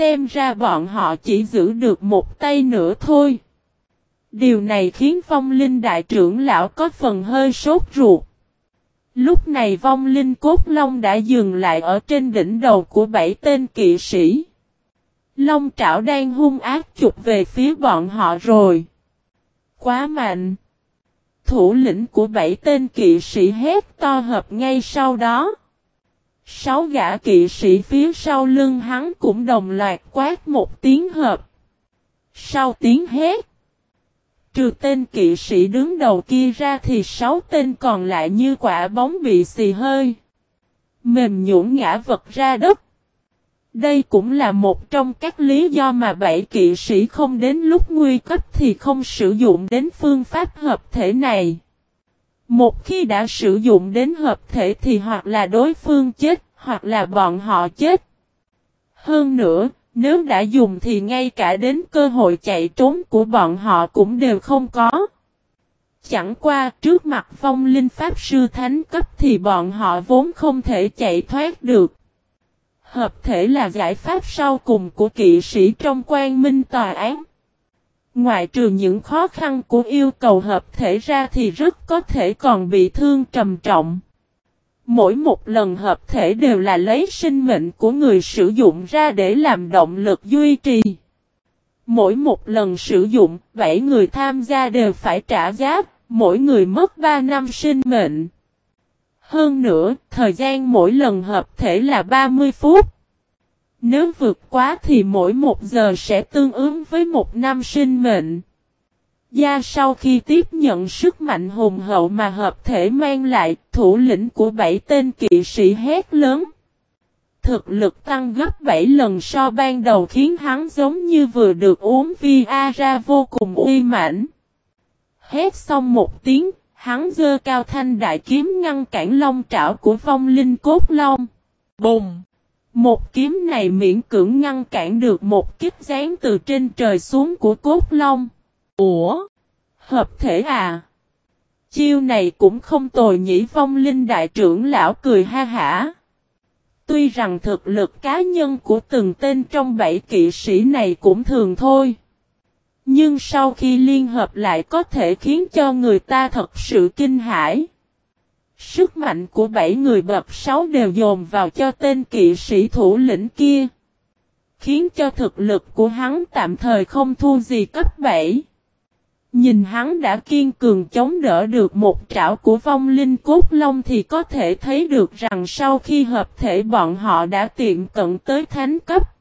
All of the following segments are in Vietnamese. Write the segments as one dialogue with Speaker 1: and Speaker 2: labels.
Speaker 1: Xem ra bọn họ chỉ giữ được một tay nữa thôi. Điều này khiến vong linh đại trưởng lão có phần hơi sốt ruột. Lúc này vong linh cốt long đã dừng lại ở trên đỉnh đầu của bảy tên kỵ sĩ. Long trảo đang hung ác chụp về phía bọn họ rồi. Quá mạnh. Thủ lĩnh của bảy tên kỵ sĩ hét to hợp ngay sau đó. Sáu gã kỵ sĩ phía sau lưng hắn cũng đồng loạt quát một tiếng hợp. Sau tiếng hét. Trừ tên kỵ sĩ đứng đầu kia ra thì sáu tên còn lại như quả bóng bị xì hơi. Mềm nhũn ngã vật ra đất. Đây cũng là một trong các lý do mà bảy kỵ sĩ không đến lúc nguy cấp thì không sử dụng đến phương pháp hợp thể này. Một khi đã sử dụng đến hợp thể thì hoặc là đối phương chết, hoặc là bọn họ chết. Hơn nữa, nếu đã dùng thì ngay cả đến cơ hội chạy trốn của bọn họ cũng đều không có. Chẳng qua trước mặt phong linh pháp sư thánh cấp thì bọn họ vốn không thể chạy thoát được. Hợp thể là giải pháp sau cùng của kỵ sĩ trong quan minh tòa án ngoại trừ những khó khăn của yêu cầu hợp thể ra thì rất có thể còn bị thương trầm trọng. Mỗi một lần hợp thể đều là lấy sinh mệnh của người sử dụng ra để làm động lực duy trì. Mỗi một lần sử dụng, 7 người tham gia đều phải trả giá, mỗi người mất 3 năm sinh mệnh. Hơn nữa, thời gian mỗi lần hợp thể là 30 phút. Nếu vượt quá thì mỗi một giờ sẽ tương ứng với một năm sinh mệnh. Gia sau khi tiếp nhận sức mạnh hùng hậu mà hợp thể mang lại, thủ lĩnh của bảy tên kỵ sĩ hét lớn. Thực lực tăng gấp 7 lần so ban đầu khiến hắn giống như vừa được uống Viagra vô cùng uy mãnh. Hét xong một tiếng, hắn dơ cao thanh đại kiếm ngăn cản long trảo của phong linh cốt long. Bùng! Một kiếm này miễn cưỡng ngăn cản được một kích gián từ trên trời xuống của cốt long. Ủa? Hợp thể à? Chiêu này cũng không tồi nhĩ vong linh đại trưởng lão cười ha hả. Tuy rằng thực lực cá nhân của từng tên trong bảy kỵ sĩ này cũng thường thôi. Nhưng sau khi liên hợp lại có thể khiến cho người ta thật sự kinh hãi. Sức mạnh của bảy người bậc sáu đều dồn vào cho tên kỵ sĩ thủ lĩnh kia. Khiến cho thực lực của hắn tạm thời không thua gì cấp 7. Nhìn hắn đã kiên cường chống đỡ được một trảo của vong linh cốt long thì có thể thấy được rằng sau khi hợp thể bọn họ đã tiện cận tới thánh cấp.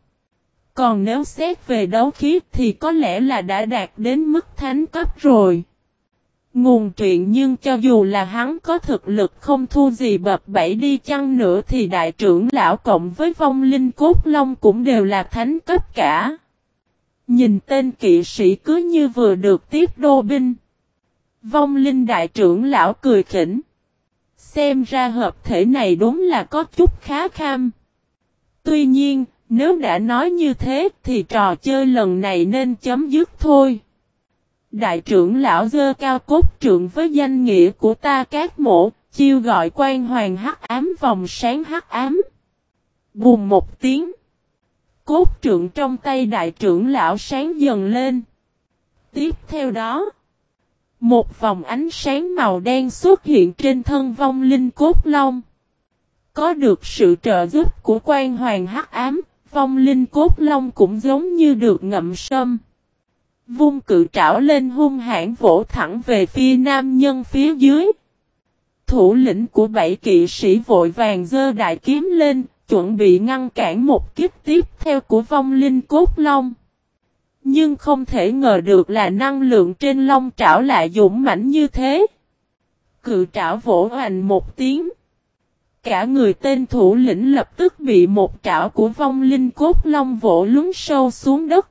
Speaker 1: Còn nếu xét về đấu khí thì có lẽ là đã đạt đến mức thánh cấp rồi. Nguồn truyện nhưng cho dù là hắn có thực lực không thu gì bập bẫy đi chăng nữa thì đại trưởng lão cộng với vong linh cốt long cũng đều là thánh cấp cả. Nhìn tên kỵ sĩ cứ như vừa được tiếp đô binh. Vong linh đại trưởng lão cười khỉnh. Xem ra hợp thể này đúng là có chút khá kham. Tuy nhiên, nếu đã nói như thế thì trò chơi lần này nên chấm dứt thôi. Đại trưởng lão dơ cao cốt trượng với danh nghĩa của ta các mộ, chiêu gọi quan hoàng hắc ám vòng sáng hắc ám. Bùm một tiếng. Cốt trượng trong tay đại trưởng lão sáng dần lên. Tiếp theo đó, một vòng ánh sáng màu đen xuất hiện trên thân vong linh cốt long. Có được sự trợ giúp của quan hoàng hắc ám, vong linh cốt long cũng giống như được ngậm sâm. Vung cự trảo lên hung hãn vỗ thẳng về phía nam nhân phía dưới. Thủ lĩnh của bảy kỵ sĩ vội vàng dơ đại kiếm lên, chuẩn bị ngăn cản một kiếp tiếp theo của vong linh cốt long. Nhưng không thể ngờ được là năng lượng trên long trảo lại dũng mãnh như thế. Cự trảo vỗ hoành một tiếng. Cả người tên thủ lĩnh lập tức bị một trảo của vong linh cốt long vỗ lún sâu xuống đất.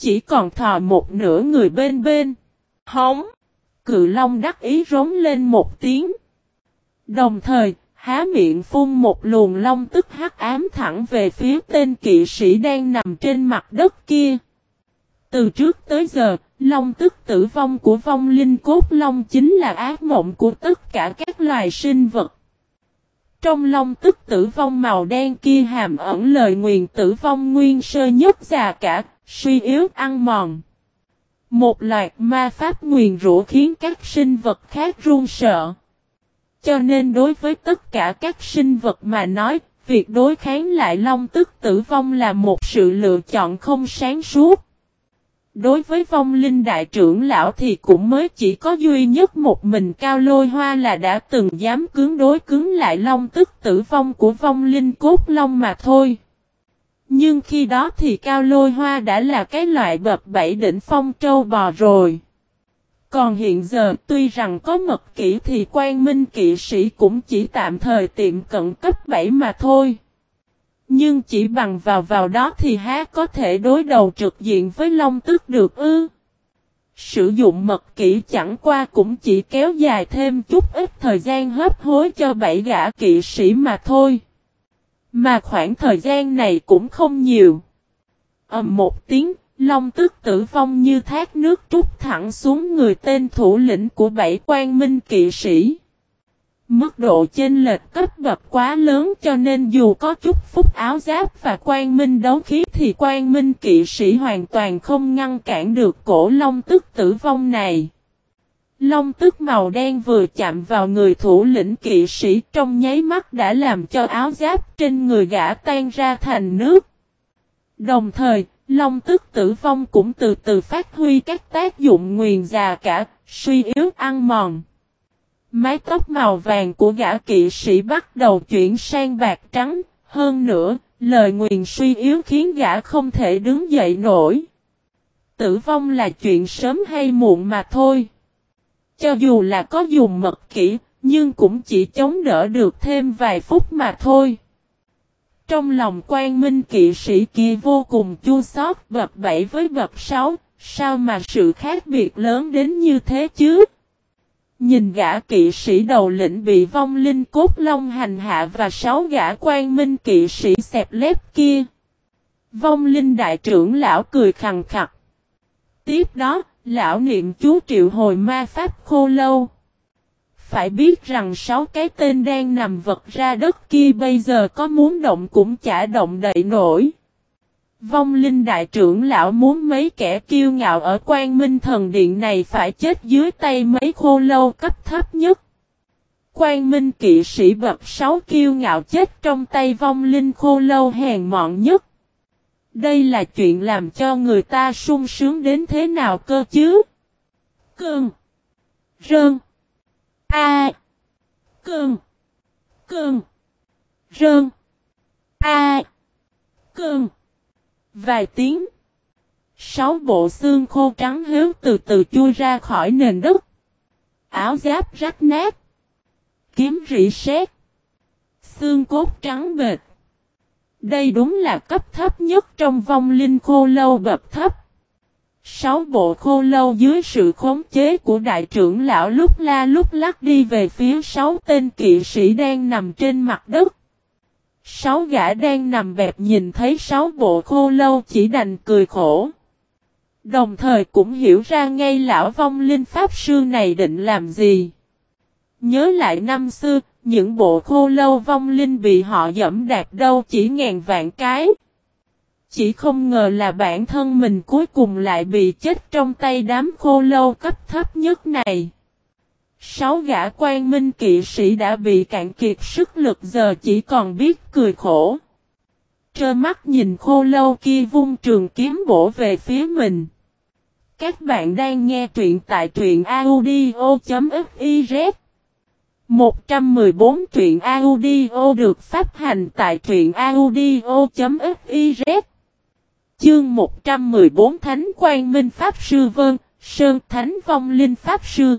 Speaker 1: Chỉ còn thò một nửa người bên bên. Hống! Cự long đắc ý rống lên một tiếng. Đồng thời, há miệng phun một luồng long tức hắc ám thẳng về phía tên kỵ sĩ đang nằm trên mặt đất kia. Từ trước tới giờ, long tức tử vong của vong linh cốt long chính là ác mộng của tất cả các loài sinh vật. Trong long tức tử vong màu đen kia hàm ẩn lời nguyền tử vong nguyên sơ nhất già cả, suy yếu ăn mòn. Một loạt ma pháp nguyền rủa khiến các sinh vật khác run sợ. Cho nên đối với tất cả các sinh vật mà nói, việc đối kháng lại long tức tử vong là một sự lựa chọn không sáng suốt. Đối với vong linh đại trưởng lão thì cũng mới chỉ có duy nhất một mình cao lôi hoa là đã từng dám cứng đối cứng lại long tức tử vong của vong linh cốt long mà thôi. Nhưng khi đó thì cao lôi hoa đã là cái loại bập bảy đỉnh phong trâu bò rồi. Còn hiện giờ, tuy rằng có mật kỹ thì quan minh kỵ sĩ cũng chỉ tạm thời tiệm cận cấp 7 mà thôi. Nhưng chỉ bằng vào vào đó thì há có thể đối đầu trực diện với Long Tức được ư. Sử dụng mật kỹ chẳng qua cũng chỉ kéo dài thêm chút ít thời gian hấp hối cho bảy gã kỵ sĩ mà thôi. Mà khoảng thời gian này cũng không nhiều. Ầm một tiếng, Long tức tử vong như thác nước trút thẳng xuống người tên thủ lĩnh của bảy quan minh kỵ sĩ. Mức độ chênh lệch cấp bậc quá lớn cho nên dù có chút phúc áo giáp và quan minh đấu khí thì quan minh kỵ sĩ hoàn toàn không ngăn cản được cổ long tức tử vong này. Long tức màu đen vừa chạm vào người thủ lĩnh kỵ sĩ trong nháy mắt đã làm cho áo giáp trên người gã tan ra thành nước. Đồng thời, Long tức tử vong cũng từ từ phát huy các tác dụng nguyền già cả, suy yếu ăn mòn. Mái tóc màu vàng của gã kỵ sĩ bắt đầu chuyển sang bạc trắng, hơn nữa, lời nguyền suy yếu khiến gã không thể đứng dậy nổi. Tử vong là chuyện sớm hay muộn mà thôi. Cho dù là có dùng mật kỹ, nhưng cũng chỉ chống đỡ được thêm vài phút mà thôi. Trong lòng quan minh kỵ sĩ kia vô cùng chua xót bập bảy với bập sáu, sao mà sự khác biệt lớn đến như thế chứ? Nhìn gã kỵ sĩ đầu lĩnh bị vong linh cốt long hành hạ và sáu gã quan minh kỵ sĩ xẹp lép kia. Vong linh đại trưởng lão cười khằng khặc. Tiếp đó, lão niệm chú triệu hồi ma pháp khô lâu. Phải biết rằng sáu cái tên đang nằm vật ra đất kia bây giờ có muốn động cũng chả động đậy nổi. Vong linh đại trưởng lão muốn mấy kẻ kiêu ngạo ở quan minh thần điện này phải chết dưới tay mấy khô lâu cấp thấp nhất. Quan minh kỵ sĩ bậc sáu kiêu ngạo chết trong tay vong linh khô lâu hèn mọn nhất. Đây là chuyện làm cho người ta sung sướng đến thế nào cơ chứ? Cơn. Rơn. A. Cơn. Cơn. Rơn. A. Cơn. Vài tiếng. Sáu bộ xương khô trắng héo từ từ chui ra khỏi nền đất. Áo giáp rách nát. Kiếm rỉ sét. Xương cốt trắng bệt. Đây đúng là cấp thấp nhất trong vong linh khô lâu bập thấp. Sáu bộ khô lâu dưới sự khống chế của đại trưởng lão lúc la lúc lắc đi về phía sáu tên kỵ sĩ đang nằm trên mặt đất. Sáu gã đang nằm bẹp nhìn thấy sáu bộ khô lâu chỉ đành cười khổ. Đồng thời cũng hiểu ra ngay lão vong linh pháp sư này định làm gì. Nhớ lại năm xưa, những bộ khô lâu vong linh bị họ dẫm đạp đâu chỉ ngàn vạn cái. Chỉ không ngờ là bản thân mình cuối cùng lại bị chết trong tay đám khô lâu cấp thấp nhất này. Sáu gã quan minh kỵ sĩ đã bị cạn kiệt sức lực giờ chỉ còn biết cười khổ. Trơ mắt nhìn khô lâu kia vung trường kiếm bổ về phía mình. Các bạn đang nghe truyện tại truyện audio.fiz 114 truyện audio được phát hành tại truyện audio.fiz Chương 114 Thánh Quang Minh Pháp Sư Vân, Sơn Thánh Vong Linh Pháp Sư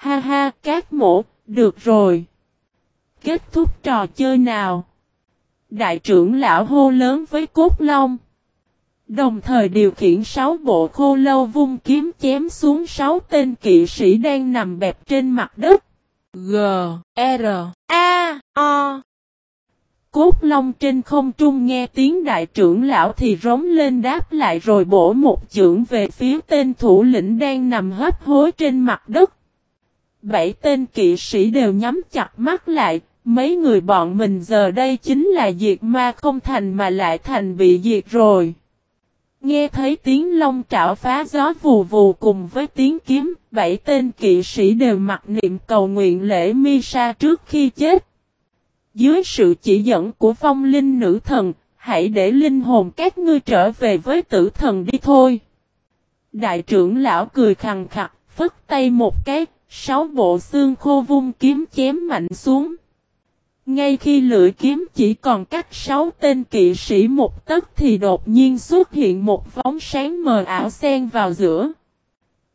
Speaker 1: Ha ha, các mộ, được rồi. Kết thúc trò chơi nào? Đại trưởng lão hô lớn với cốt long. Đồng thời điều khiển sáu bộ khô lâu vung kiếm chém xuống sáu tên kỵ sĩ đang nằm bẹp trên mặt đất. G, R, A, O. Cốt long trên không trung nghe tiếng đại trưởng lão thì rống lên đáp lại rồi bổ một chưởng về phía tên thủ lĩnh đang nằm hấp hối trên mặt đất. Bảy tên kỵ sĩ đều nhắm chặt mắt lại, mấy người bọn mình giờ đây chính là diệt ma không thành mà lại thành bị diệt rồi. Nghe thấy tiếng long trảo phá gió vù vù cùng với tiếng kiếm, bảy tên kỵ sĩ đều mặc niệm cầu nguyện lễ mi sa trước khi chết. Dưới sự chỉ dẫn của phong linh nữ thần, hãy để linh hồn các ngươi trở về với tử thần đi thôi. Đại trưởng lão cười khằng khặt, phất tay một cái, sáu bộ xương khô vung kiếm chém mạnh xuống. Ngay khi lưỡi kiếm chỉ còn cách sáu tên kỵ sĩ một tấc thì đột nhiên xuất hiện một vóng sáng mờ ảo xen vào giữa.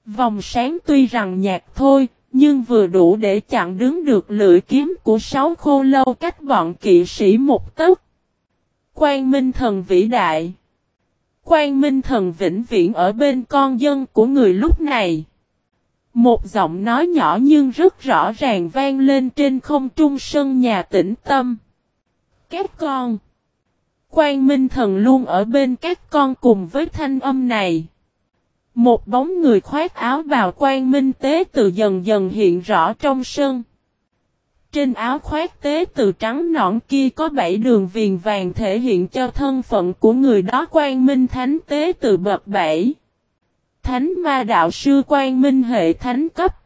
Speaker 1: Vòng sáng tuy rằng nhạt thôi, nhưng vừa đủ để chặn đứng được lưỡi kiếm của sáu khô lâu cách bọn kỵ sĩ một tấc. Quang Minh Thần vĩ đại Quang Minh Thần vĩnh viễn ở bên con dân của người lúc này. Một giọng nói nhỏ nhưng rất rõ ràng vang lên trên không trung sân nhà tĩnh tâm. Các con. Quang Minh Thần luôn ở bên các con cùng với thanh âm này. Một bóng người khoác áo bào quang minh tế từ dần dần hiện rõ trong sân. Trên áo khoác tế từ trắng nõn kia có bảy đường viền vàng thể hiện cho thân phận của người đó quang minh thánh tế từ bậc bảy. Thánh ma đạo sư quan minh hệ thánh cấp.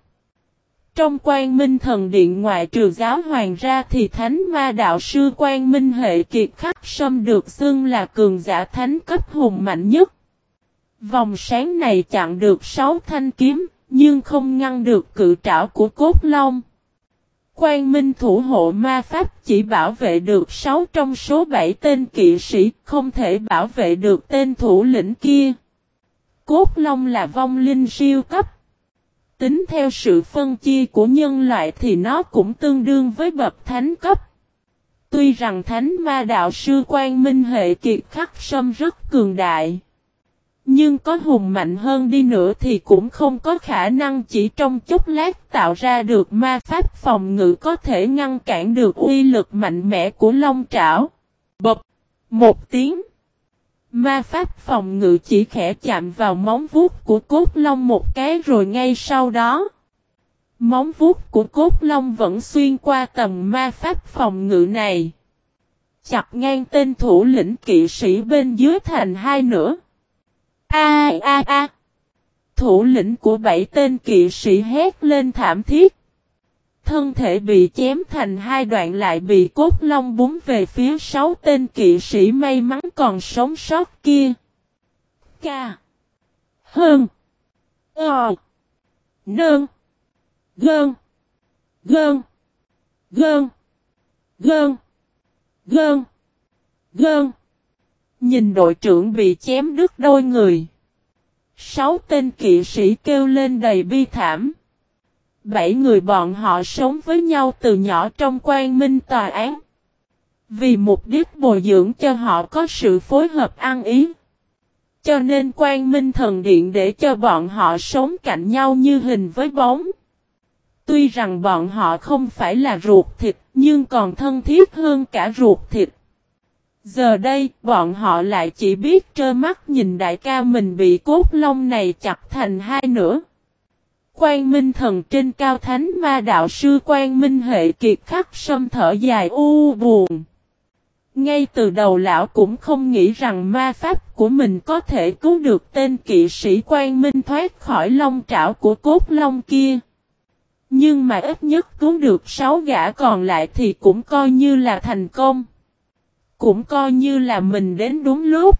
Speaker 1: Trong quan minh thần điện ngoại trừ giáo hoàng ra thì thánh ma đạo sư quan minh hệ kiệt khắc sâm được xưng là cường giả thánh cấp hùng mạnh nhất. Vòng sáng này chặn được sáu thanh kiếm, nhưng không ngăn được cự trảo của cốt long. Quan minh thủ hộ ma pháp chỉ bảo vệ được 6 trong số 7 tên kỵ sĩ, không thể bảo vệ được tên thủ lĩnh kia. Cốt Long là vong linh siêu cấp. Tính theo sự phân chia của nhân loại thì nó cũng tương đương với bậc thánh cấp. Tuy rằng thánh ma đạo sư quan minh hệ kiệt khắc sâm rất cường đại. Nhưng có hùng mạnh hơn đi nữa thì cũng không có khả năng chỉ trong chốc lát tạo ra được ma pháp phòng ngự có thể ngăn cản được uy lực mạnh mẽ của long trảo. Bập! Một tiếng. Ma pháp phòng ngự chỉ khẽ chạm vào móng vuốt của cốt long một cái rồi ngay sau đó. Móng vuốt của cốt long vẫn xuyên qua tầng ma pháp phòng ngự này. Chặt ngang tên thủ lĩnh kỵ sĩ bên dưới thành hai nữa. A a a. Thủ lĩnh của bảy tên kỵ sĩ hét lên thảm thiết thân thể bị chém thành hai đoạn lại bị cốt long búng về phía sáu tên kỵ sĩ may mắn còn sống sót kia. Ca. Hơn. Ờ. Nơn. Gơn. Gơn. Gơn. Gơn. Gơn. Gơn. Nhìn đội trưởng bị chém đứt đôi người. Sáu tên kỵ sĩ kêu lên đầy bi thảm. Bảy người bọn họ sống với nhau từ nhỏ trong quan minh tòa án. Vì mục đích bồi dưỡng cho họ có sự phối hợp ăn ý. Cho nên quan minh thần điện để cho bọn họ sống cạnh nhau như hình với bóng. Tuy rằng bọn họ không phải là ruột thịt nhưng còn thân thiết hơn cả ruột thịt. Giờ đây, bọn họ lại chỉ biết trơ mắt nhìn đại ca mình bị cốt lông này chặt thành hai nửa. Quang Minh thần trên cao thánh ma đạo sư Quang Minh hệ kiệt khắc sâm thở dài u buồn. Ngay từ đầu lão cũng không nghĩ rằng ma pháp của mình có thể cứu được tên kỵ sĩ Quang Minh thoát khỏi long trảo của cốt long kia. Nhưng mà ít nhất cứu được sáu gã còn lại thì cũng coi như là thành công. Cũng coi như là mình đến đúng lúc.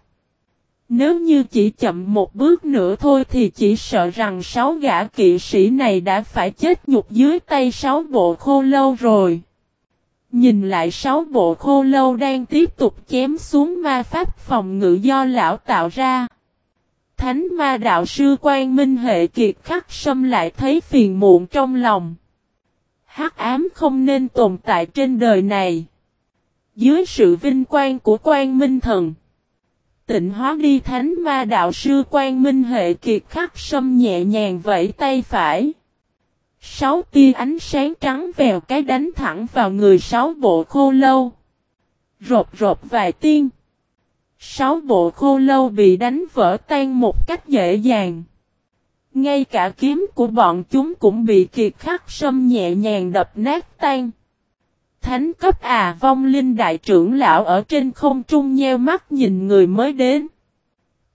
Speaker 1: Nếu như chỉ chậm một bước nữa thôi thì chỉ sợ rằng sáu gã kỵ sĩ này đã phải chết nhục dưới tay sáu bộ khô lâu rồi. Nhìn lại sáu bộ khô lâu đang tiếp tục chém xuống ma pháp phòng ngự do lão tạo ra. Thánh ma đạo sư quan minh hệ kiệt khắc xâm lại thấy phiền muộn trong lòng. hắc ám không nên tồn tại trên đời này. Dưới sự vinh quang của quan minh thần tịnh hóa đi thánh ma đạo sư quan minh hệ kiệt khắc sâm nhẹ nhàng vẫy tay phải. Sáu tia ánh sáng trắng vèo cái đánh thẳng vào người sáu bộ khô lâu. Rột rột vài tiên. Sáu bộ khô lâu bị đánh vỡ tan một cách dễ dàng. Ngay cả kiếm của bọn chúng cũng bị kiệt khắc sâm nhẹ nhàng đập nát tan. Thánh cấp à vong linh đại trưởng lão ở trên không trung nheo mắt nhìn người mới đến.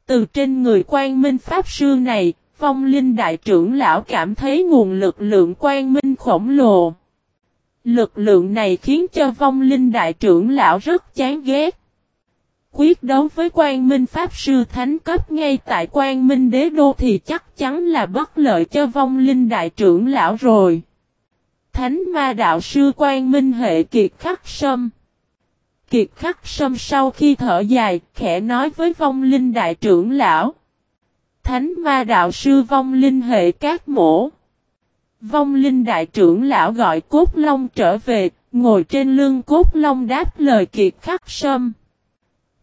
Speaker 1: Từ trên người quan minh pháp sư này, vong linh đại trưởng lão cảm thấy nguồn lực lượng quan minh khổng lồ. Lực lượng này khiến cho vong linh đại trưởng lão rất chán ghét. Quyết đấu với quan minh pháp sư thánh cấp ngay tại quan minh đế đô thì chắc chắn là bất lợi cho vong linh đại trưởng lão rồi. Thánh ma đạo sư quan minh hệ kiệt khắc sâm. Kiệt khắc sâm sau khi thở dài, khẽ nói với vong linh đại trưởng lão. Thánh ma đạo sư vong linh hệ cát mổ. Vong linh đại trưởng lão gọi cốt long trở về, ngồi trên lưng cốt long đáp lời kiệt khắc sâm.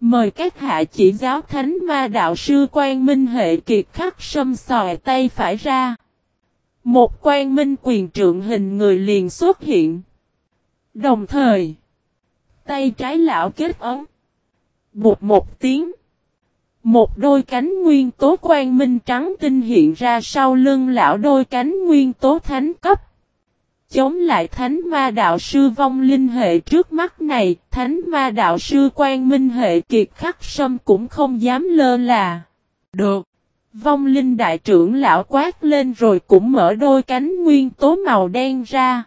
Speaker 1: Mời các hạ chỉ giáo thánh ma đạo sư quan minh hệ kiệt khắc sâm sòi tay phải ra. Một quan minh quyền trượng hình người liền xuất hiện. Đồng thời, tay trái lão kết ấn Bụt một tiếng. Một đôi cánh nguyên tố quan minh trắng tinh hiện ra sau lưng lão đôi cánh nguyên tố thánh cấp. Chống lại thánh ma đạo sư vong linh hệ trước mắt này, thánh ma đạo sư quan minh hệ kiệt khắc sâm cũng không dám lơ là. Được. Vong linh đại trưởng lão quát lên rồi cũng mở đôi cánh nguyên tố màu đen ra.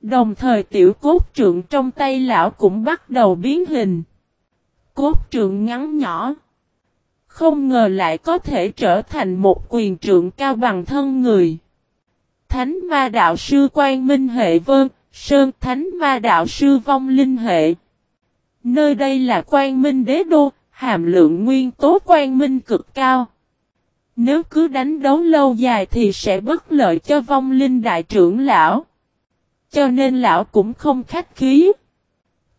Speaker 1: Đồng thời tiểu cốt trượng trong tay lão cũng bắt đầu biến hình. Cốt trượng ngắn nhỏ. Không ngờ lại có thể trở thành một quyền trượng cao bằng thân người. Thánh ma đạo sư quan minh hệ vơn, sơn thánh ma đạo sư vong linh hệ. Nơi đây là quan minh đế đô, hàm lượng nguyên tố quan minh cực cao. Nếu cứ đánh đấu lâu dài thì sẽ bất lợi cho vong linh đại trưởng lão. Cho nên lão cũng không khách khí.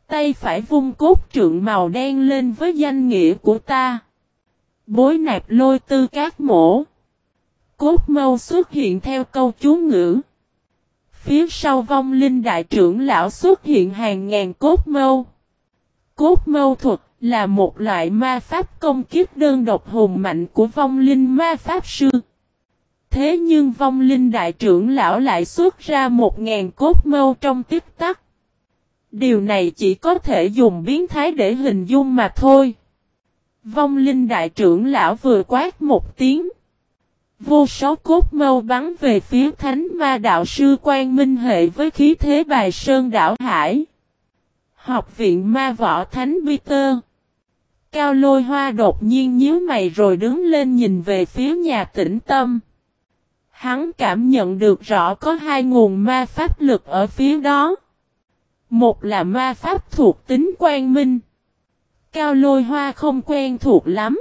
Speaker 1: Tay phải vung cốt trượng màu đen lên với danh nghĩa của ta. Bối nạp lôi tư cát mổ. Cốt mâu xuất hiện theo câu chú ngữ. Phía sau vong linh đại trưởng lão xuất hiện hàng ngàn cốt mâu. Cốt mâu thuật là một loại ma pháp công kiếp đơn độc hùng mạnh của vong linh ma pháp sư. Thế nhưng vong linh đại trưởng lão lại xuất ra một ngàn cốt mâu trong tiếp tắc. Điều này chỉ có thể dùng biến thái để hình dung mà thôi. Vong linh đại trưởng lão vừa quát một tiếng. Vô số cốt mâu bắn về phía thánh ma đạo sư quan minh hệ với khí thế bài sơn đảo hải. Học viện ma võ thánh Peter. Cao lôi hoa đột nhiên nhíu mày rồi đứng lên nhìn về phía nhà tĩnh tâm. Hắn cảm nhận được rõ có hai nguồn ma pháp lực ở phía đó. Một là ma pháp thuộc tính quang minh. Cao lôi hoa không quen thuộc lắm.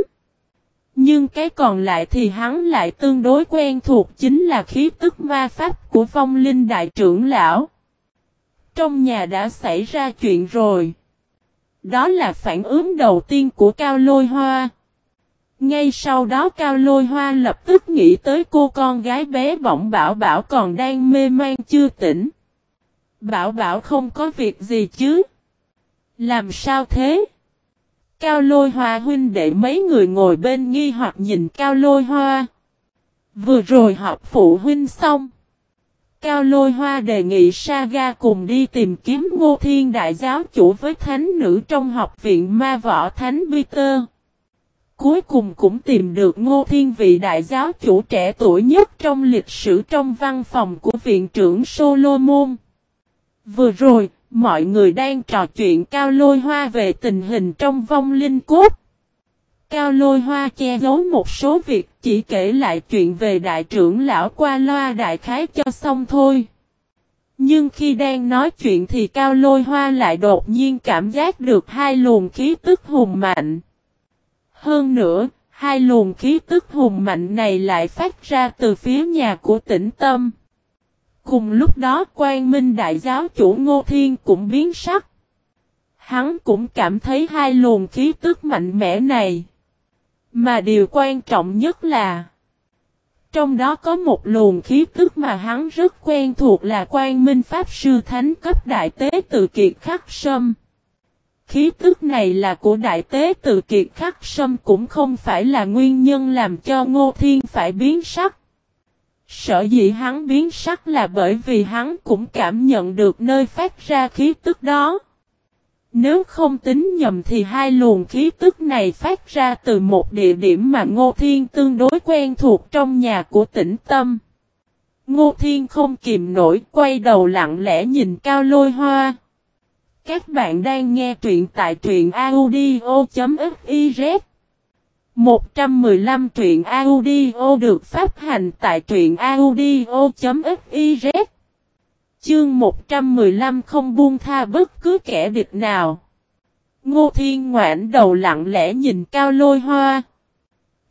Speaker 1: Nhưng cái còn lại thì hắn lại tương đối quen thuộc chính là khí tức ma pháp của phong linh đại trưởng lão. Trong nhà đã xảy ra chuyện rồi. Đó là phản ứng đầu tiên của Cao Lôi Hoa. Ngay sau đó Cao Lôi Hoa lập tức nghĩ tới cô con gái bé bỏng Bảo Bảo còn đang mê man chưa tỉnh. Bảo Bảo không có việc gì chứ? Làm sao thế? Cao Lôi Hoa huynh đệ mấy người ngồi bên nghi hoặc nhìn Cao Lôi Hoa. Vừa rồi họp phụ huynh xong. Cao Lôi Hoa đề nghị Saga cùng đi tìm kiếm Ngô Thiên Đại Giáo chủ với thánh nữ trong học viện Ma Võ Thánh Peter. Cuối cùng cũng tìm được Ngô Thiên vị đại giáo chủ trẻ tuổi nhất trong lịch sử trong văn phòng của viện trưởng Solomon. Vừa rồi, mọi người đang trò chuyện Cao Lôi Hoa về tình hình trong vong linh cốt. Cao lôi hoa che giấu một số việc chỉ kể lại chuyện về đại trưởng lão qua loa đại khái cho xong thôi. Nhưng khi đang nói chuyện thì cao lôi hoa lại đột nhiên cảm giác được hai luồng khí tức hùng mạnh. Hơn nữa, hai luồng khí tức hùng mạnh này lại phát ra từ phía nhà của tĩnh tâm. Cùng lúc đó quan minh đại giáo chủ Ngô Thiên cũng biến sắc. Hắn cũng cảm thấy hai luồng khí tức mạnh mẽ này. Mà điều quan trọng nhất là, Trong đó có một luồng khí tức mà hắn rất quen thuộc là quan minh pháp sư thánh cấp đại tế tự kiệt khắc sâm. Khí tức này là của đại tế tự kiệt khắc sâm cũng không phải là nguyên nhân làm cho ngô thiên phải biến sắc. Sở dĩ hắn biến sắc là bởi vì hắn cũng cảm nhận được nơi phát ra khí tức đó. Nếu không tính nhầm thì hai luồng khí tức này phát ra từ một địa điểm mà Ngô Thiên tương đối quen thuộc trong nhà của tĩnh tâm. Ngô Thiên không kìm nổi, quay đầu lặng lẽ nhìn cao lôi hoa. Các bạn đang nghe truyện tại truyện audio.fiz 115 truyện audio được phát hành tại truyện audio.fiz Chương 115 không buông tha bất cứ kẻ địch nào. Ngô Thiên ngoãn đầu lặng lẽ nhìn Cao Lôi Hoa.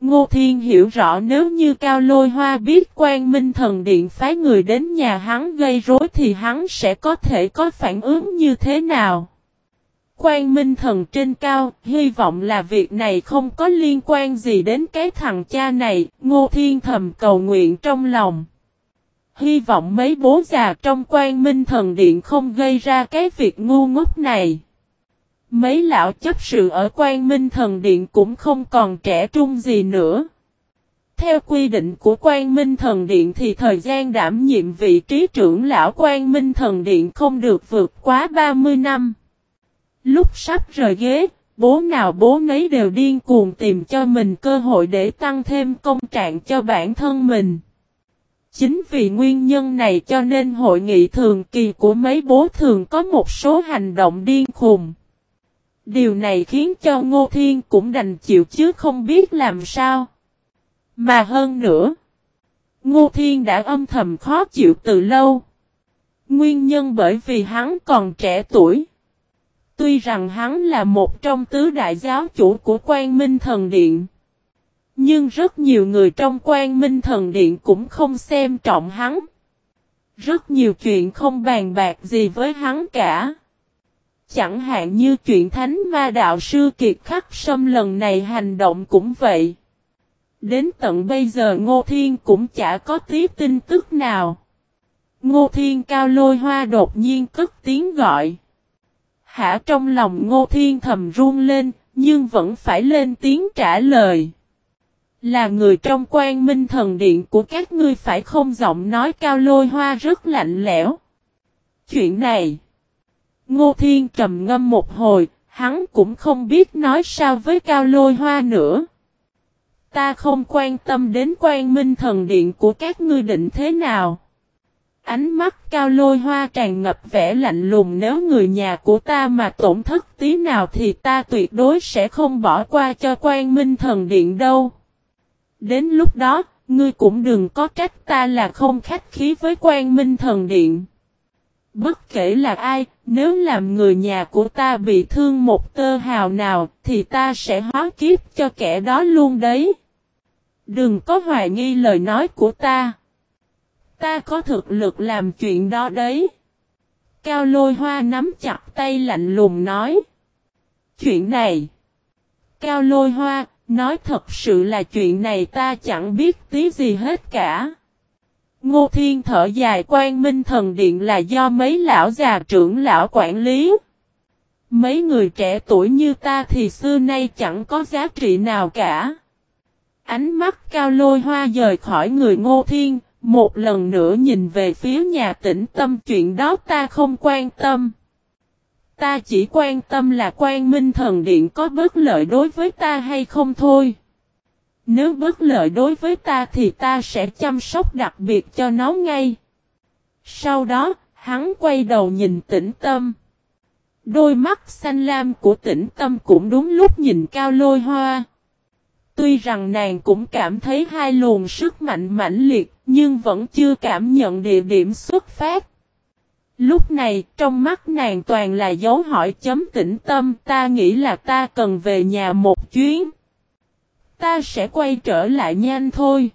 Speaker 1: Ngô Thiên hiểu rõ nếu như Cao Lôi Hoa biết quan minh thần điện phái người đến nhà hắn gây rối thì hắn sẽ có thể có phản ứng như thế nào. Quan minh thần trên cao, hy vọng là việc này không có liên quan gì đến cái thằng cha này, Ngô Thiên thầm cầu nguyện trong lòng. Hy vọng mấy bố già trong quan minh thần điện không gây ra cái việc ngu ngốc này. Mấy lão chấp sự ở quan minh thần điện cũng không còn trẻ trung gì nữa. Theo quy định của quan minh thần điện thì thời gian đảm nhiệm vị trí trưởng lão quan minh thần điện không được vượt quá 30 năm. Lúc sắp rời ghế, bố nào bố nấy đều điên cuồng tìm cho mình cơ hội để tăng thêm công trạng cho bản thân mình. Chính vì nguyên nhân này cho nên hội nghị thường kỳ của mấy bố thường có một số hành động điên khùng. Điều này khiến cho Ngô Thiên cũng đành chịu chứ không biết làm sao. Mà hơn nữa, Ngô Thiên đã âm thầm khó chịu từ lâu. Nguyên nhân bởi vì hắn còn trẻ tuổi. Tuy rằng hắn là một trong tứ đại giáo chủ của quan minh thần điện. Nhưng rất nhiều người trong quan minh thần điện cũng không xem trọng hắn. Rất nhiều chuyện không bàn bạc gì với hắn cả. Chẳng hạn như chuyện thánh ma đạo sư kiệt khắc sâm lần này hành động cũng vậy. Đến tận bây giờ Ngô Thiên cũng chả có tí tin tức nào. Ngô Thiên cao lôi hoa đột nhiên cất tiếng gọi. Hả trong lòng Ngô Thiên thầm run lên, nhưng vẫn phải lên tiếng trả lời. Là người trong quan minh thần điện của các ngươi phải không giọng nói cao lôi hoa rất lạnh lẽo. Chuyện này. Ngô Thiên trầm ngâm một hồi, hắn cũng không biết nói sao với cao lôi hoa nữa. Ta không quan tâm đến quan minh thần điện của các ngươi định thế nào. Ánh mắt cao lôi hoa tràn ngập vẻ lạnh lùng nếu người nhà của ta mà tổn thất tí nào thì ta tuyệt đối sẽ không bỏ qua cho quan minh thần điện đâu. Đến lúc đó, ngươi cũng đừng có trách ta là không khách khí với quan minh thần điện. Bất kể là ai, nếu làm người nhà của ta bị thương một tơ hào nào, thì ta sẽ hóa kiếp cho kẻ đó luôn đấy. Đừng có hoài nghi lời nói của ta. Ta có thực lực làm chuyện đó đấy. Cao lôi hoa nắm chặt tay lạnh lùng nói. Chuyện này. Cao lôi hoa, nói thật sự là chuyện này ta chẳng biết tí gì hết cả. Ngô Thiên thở dài quan minh thần điện là do mấy lão già trưởng lão quản lý. Mấy người trẻ tuổi như ta thì xưa nay chẳng có giá trị nào cả. Ánh mắt cao lôi hoa rời khỏi người Ngô Thiên, một lần nữa nhìn về phía nhà tĩnh tâm chuyện đó ta không quan tâm. Ta chỉ quan tâm là quan minh thần điện có bất lợi đối với ta hay không thôi. Nếu bất lợi đối với ta thì ta sẽ chăm sóc đặc biệt cho nó ngay. Sau đó, hắn quay đầu nhìn tĩnh tâm. Đôi mắt xanh lam của tĩnh tâm cũng đúng lúc nhìn cao lôi hoa. Tuy rằng nàng cũng cảm thấy hai luồng sức mạnh mãnh liệt, nhưng vẫn chưa cảm nhận địa điểm xuất phát. Lúc này, trong mắt nàng toàn là dấu hỏi chấm tĩnh tâm, ta nghĩ là ta cần về nhà một chuyến. Ta sẽ quay trở lại nhanh thôi.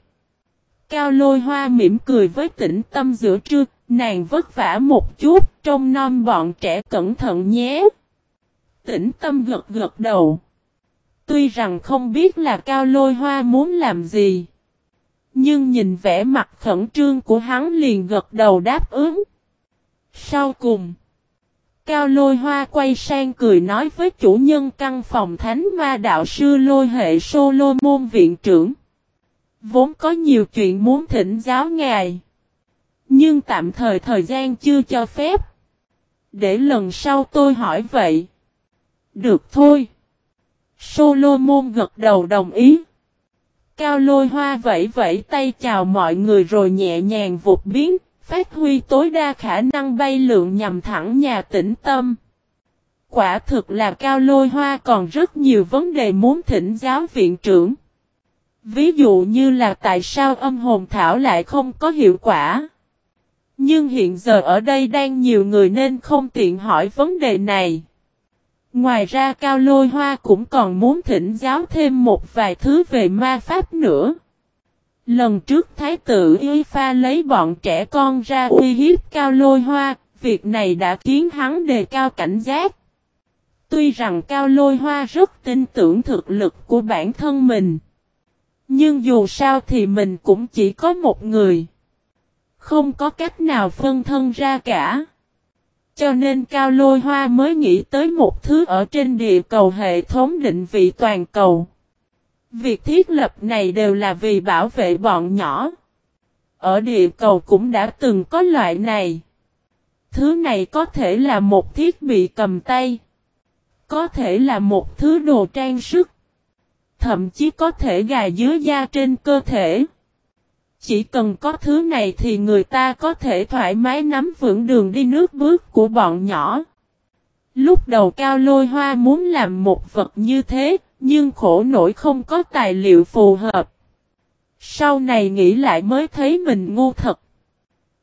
Speaker 1: Cao lôi hoa mỉm cười với tĩnh tâm giữa trưa, nàng vất vả một chút, trông non bọn trẻ cẩn thận nhé. Tĩnh tâm gật gật đầu. Tuy rằng không biết là cao lôi hoa muốn làm gì. Nhưng nhìn vẻ mặt khẩn trương của hắn liền gật đầu đáp ứng. Sau cùng, Cao lôi hoa quay sang cười nói với chủ nhân căn phòng thánh ma đạo sư lôi hệ sô lô môn viện trưởng. Vốn có nhiều chuyện muốn thỉnh giáo ngài. Nhưng tạm thời thời gian chưa cho phép. Để lần sau tôi hỏi vậy. Được thôi. Solomon gật đầu đồng ý. Cao lôi hoa vẫy vẫy tay chào mọi người rồi nhẹ nhàng vụt biến, phát huy tối đa khả năng bay lượn nhằm thẳng nhà tĩnh tâm. Quả thực là cao lôi hoa còn rất nhiều vấn đề muốn thỉnh giáo viện trưởng. Ví dụ như là tại sao âm hồn thảo lại không có hiệu quả. Nhưng hiện giờ ở đây đang nhiều người nên không tiện hỏi vấn đề này. Ngoài ra Cao Lôi Hoa cũng còn muốn thỉnh giáo thêm một vài thứ về ma pháp nữa. Lần trước Thái tử Y Pha lấy bọn trẻ con ra uy hiếp Cao Lôi Hoa, việc này đã khiến hắn đề cao cảnh giác. Tuy rằng Cao Lôi Hoa rất tin tưởng thực lực của bản thân mình. Nhưng dù sao thì mình cũng chỉ có một người. Không có cách nào phân thân ra cả. Cho nên Cao Lôi Hoa mới nghĩ tới một thứ ở trên địa cầu hệ thống định vị toàn cầu. Việc thiết lập này đều là vì bảo vệ bọn nhỏ. Ở địa cầu cũng đã từng có loại này. Thứ này có thể là một thiết bị cầm tay. Có thể là một thứ đồ trang sức. Thậm chí có thể gài dưới da trên cơ thể. Chỉ cần có thứ này thì người ta có thể thoải mái nắm vững đường đi nước bước của bọn nhỏ. Lúc đầu Cao Lôi Hoa muốn làm một vật như thế, nhưng khổ nổi không có tài liệu phù hợp. Sau này nghĩ lại mới thấy mình ngu thật.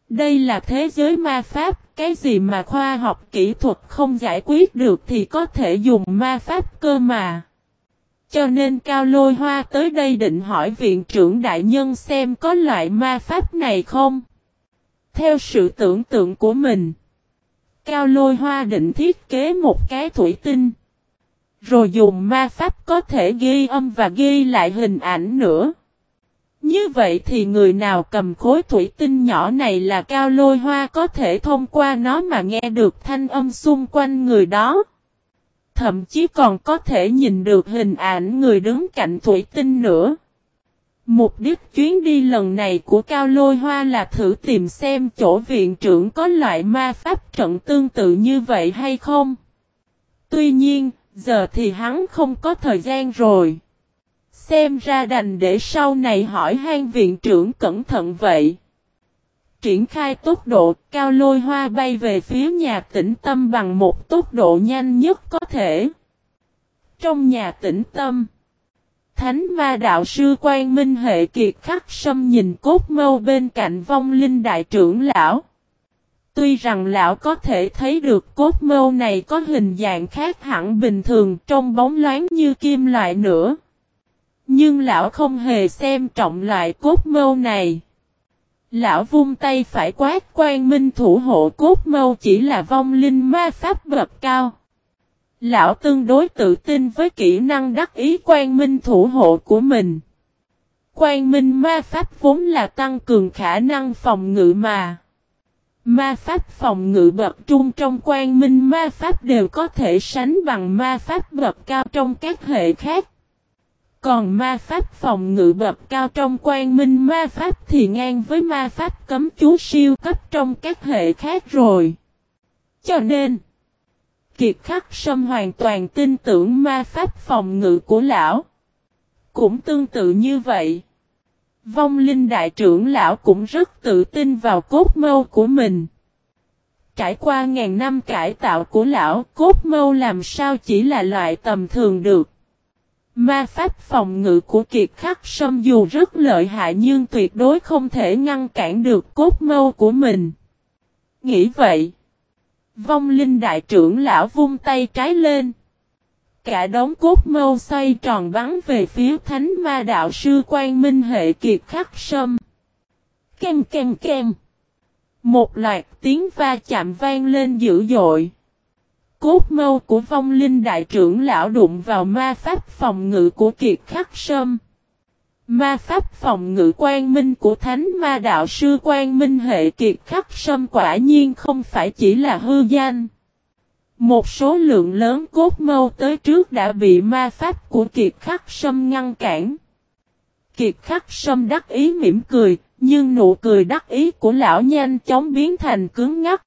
Speaker 1: Đây là thế giới ma pháp, cái gì mà khoa học kỹ thuật không giải quyết được thì có thể dùng ma pháp cơ mà. Cho nên Cao Lôi Hoa tới đây định hỏi viện trưởng đại nhân xem có loại ma pháp này không. Theo sự tưởng tượng của mình, Cao Lôi Hoa định thiết kế một cái thủy tinh. Rồi dùng ma pháp có thể ghi âm và ghi lại hình ảnh nữa. Như vậy thì người nào cầm khối thủy tinh nhỏ này là cao lôi hoa có thể thông qua nó mà nghe được thanh âm xung quanh người đó. Thậm chí còn có thể nhìn được hình ảnh người đứng cạnh thủy tinh nữa. Mục đích chuyến đi lần này của Cao Lôi Hoa là thử tìm xem chỗ viện trưởng có loại ma pháp trận tương tự như vậy hay không. Tuy nhiên, giờ thì hắn không có thời gian rồi. Xem ra đành để sau này hỏi hang viện trưởng cẩn thận vậy. Triển khai tốc độ, cao lôi hoa bay về phía nhà tĩnh tâm bằng một tốc độ nhanh nhất có thể. Trong nhà tĩnh tâm, Thánh ma đạo sư quan minh hệ kiệt khắc sâm nhìn cốt mâu bên cạnh vong linh đại trưởng lão. Tuy rằng lão có thể thấy được cốt mâu này có hình dạng khác hẳn bình thường trong bóng loáng như kim loại nữa. Nhưng lão không hề xem trọng loại cốt mâu này. Lão vung tay phải quát quan minh thủ hộ cốt mâu chỉ là vong linh ma pháp bậc cao. Lão tương đối tự tin với kỹ năng đắc ý quan minh thủ hộ của mình. Quan minh ma pháp vốn là tăng cường khả năng phòng ngự mà. Ma pháp phòng ngự bậc trung trong quan minh ma pháp đều có thể sánh bằng ma pháp bậc cao trong các hệ khác. Còn ma pháp phòng ngự bậc cao trong quan minh ma pháp thì ngang với ma pháp cấm chú siêu cấp trong các hệ khác rồi. Cho nên, Kiệt Khắc Sâm hoàn toàn tin tưởng ma pháp phòng ngự của lão. Cũng tương tự như vậy. Vong linh đại trưởng lão cũng rất tự tin vào cốt mâu của mình. Trải qua ngàn năm cải tạo của lão, cốt mâu làm sao chỉ là loại tầm thường được. Ma pháp phòng ngự của kiệt khắc sâm dù rất lợi hại nhưng tuyệt đối không thể ngăn cản được cốt mâu của mình. Nghĩ vậy. Vong linh đại trưởng lão vung tay trái lên. Cả đống cốt mâu xoay tròn bắn về phía thánh ma đạo sư quan minh hệ kiệt khắc sâm. Kem kem kem. Một loạt tiếng va chạm vang lên dữ dội. Cốt mâu của vong linh đại trưởng lão đụng vào ma pháp phòng ngự của kiệt khắc sâm. Ma pháp phòng ngự quan minh của thánh ma đạo sư quan minh hệ kiệt khắc sâm quả nhiên không phải chỉ là hư danh. Một số lượng lớn cốt mâu tới trước đã bị ma pháp của kiệt khắc sâm ngăn cản. kiệt khắc sâm đắc ý mỉm cười, nhưng nụ cười đắc ý của lão nhanh chóng biến thành cứng ngắt.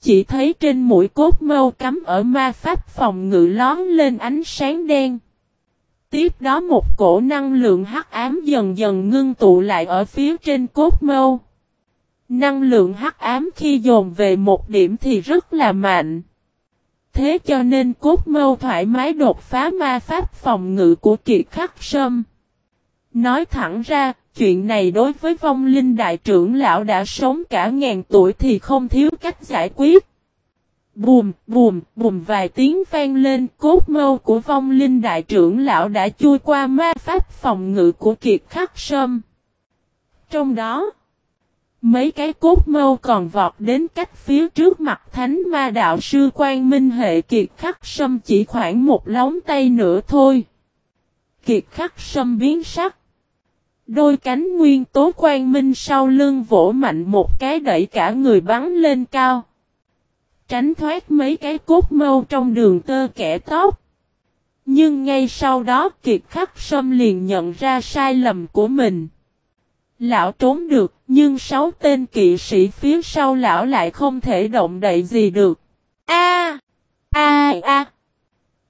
Speaker 1: Chỉ thấy trên mũi cốt mâu cắm ở ma pháp phòng ngự lón lên ánh sáng đen. Tiếp đó một cổ năng lượng hắc ám dần dần ngưng tụ lại ở phía trên cốt mâu. Năng lượng hắc ám khi dồn về một điểm thì rất là mạnh. Thế cho nên cốt mâu thoải mái đột phá ma pháp phòng ngự của kiệt khắc sâm. Nói thẳng ra, chuyện này đối với vong linh đại trưởng lão đã sống cả ngàn tuổi thì không thiếu cách giải quyết. Bùm, bùm, bùm vài tiếng vang lên cốt mâu của vong linh đại trưởng lão đã chui qua ma pháp phòng ngự của kiệt khắc sâm. Trong đó, mấy cái cốt mâu còn vọt đến cách phía trước mặt thánh ma đạo sư quan minh hệ kiệt khắc sâm chỉ khoảng một lóng tay nữa thôi. Kiệt khắc sâm biến sắc. Đôi cánh nguyên tố quan minh sau lưng vỗ mạnh một cái đẩy cả người bắn lên cao. Tránh thoát mấy cái cốt mâu trong đường tơ kẻ tóc. Nhưng ngay sau đó, kiệt khắc sâm liền nhận ra sai lầm của mình. Lão trốn được, nhưng sáu tên kỵ sĩ phía sau lão lại không thể động đậy gì được. A A A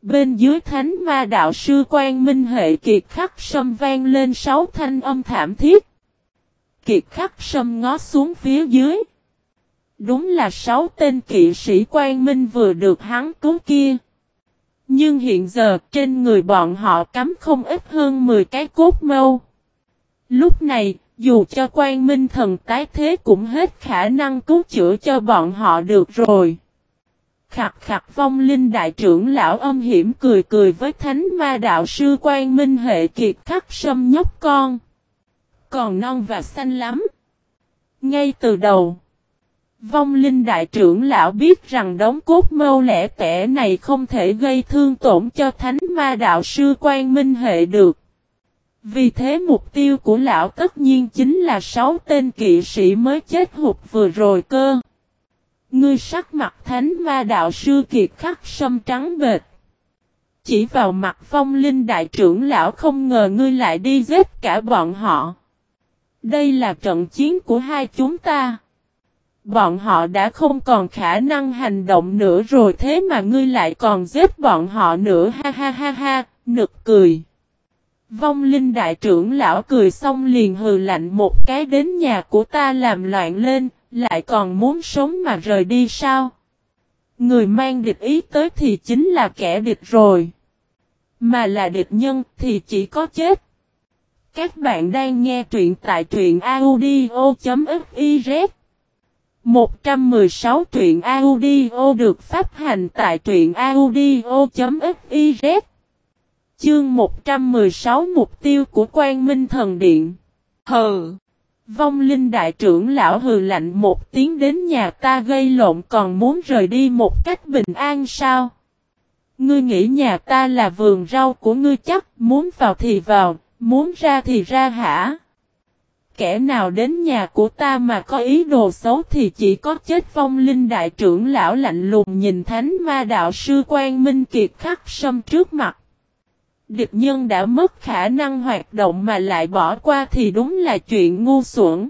Speaker 1: Bên dưới thánh ma đạo sư quan minh hệ kiệt khắc sâm vang lên sáu thanh âm thảm thiết. Kiệt khắc sâm ngó xuống phía dưới. Đúng là sáu tên kỵ sĩ quan minh vừa được hắn cứu kia. Nhưng hiện giờ trên người bọn họ cắm không ít hơn 10 cái cốt mâu. Lúc này, dù cho quan minh thần tái thế cũng hết khả năng cứu chữa cho bọn họ được rồi. Khặt khặt vong linh đại trưởng lão âm hiểm cười cười với thánh ma đạo sư quan minh hệ kiệt khắc sâm nhóc con. Còn non và xanh lắm. Ngay từ đầu. Vong linh đại trưởng lão biết rằng đống cốt mâu lẻ tẻ này không thể gây thương tổn cho thánh ma đạo sư quan minh hệ được. Vì thế mục tiêu của lão tất nhiên chính là sáu tên kỵ sĩ mới chết hụt vừa rồi cơ. Ngươi sắc mặt thánh ma đạo sư kiệt khắc sâm trắng bệt. Chỉ vào mặt phong linh đại trưởng lão không ngờ ngươi lại đi giết cả bọn họ. Đây là trận chiến của hai chúng ta. Bọn họ đã không còn khả năng hành động nữa rồi thế mà ngươi lại còn giết bọn họ nữa ha ha ha ha, nực cười. Vong linh đại trưởng lão cười xong liền hừ lạnh một cái đến nhà của ta làm loạn lên, lại còn muốn sống mà rời đi sao? Người mang địch ý tới thì chính là kẻ địch rồi. Mà là địch nhân thì chỉ có chết. Các bạn đang nghe truyện tại truyện audio.fiz 116 truyện audio được phát hành tại truyện audio.fiz Chương 116 Mục tiêu của quan minh thần điện Hờ Vong linh đại trưởng lão hừ lạnh một tiếng đến nhà ta gây lộn còn muốn rời đi một cách bình an sao? Ngươi nghĩ nhà ta là vườn rau của ngươi chắc, muốn vào thì vào, muốn ra thì ra hả? Kẻ nào đến nhà của ta mà có ý đồ xấu thì chỉ có chết vong linh đại trưởng lão lạnh lùng nhìn thánh ma đạo sư quan minh kiệt khắc sâm trước mặt. Địch nhân đã mất khả năng hoạt động mà lại bỏ qua thì đúng là chuyện ngu xuẩn.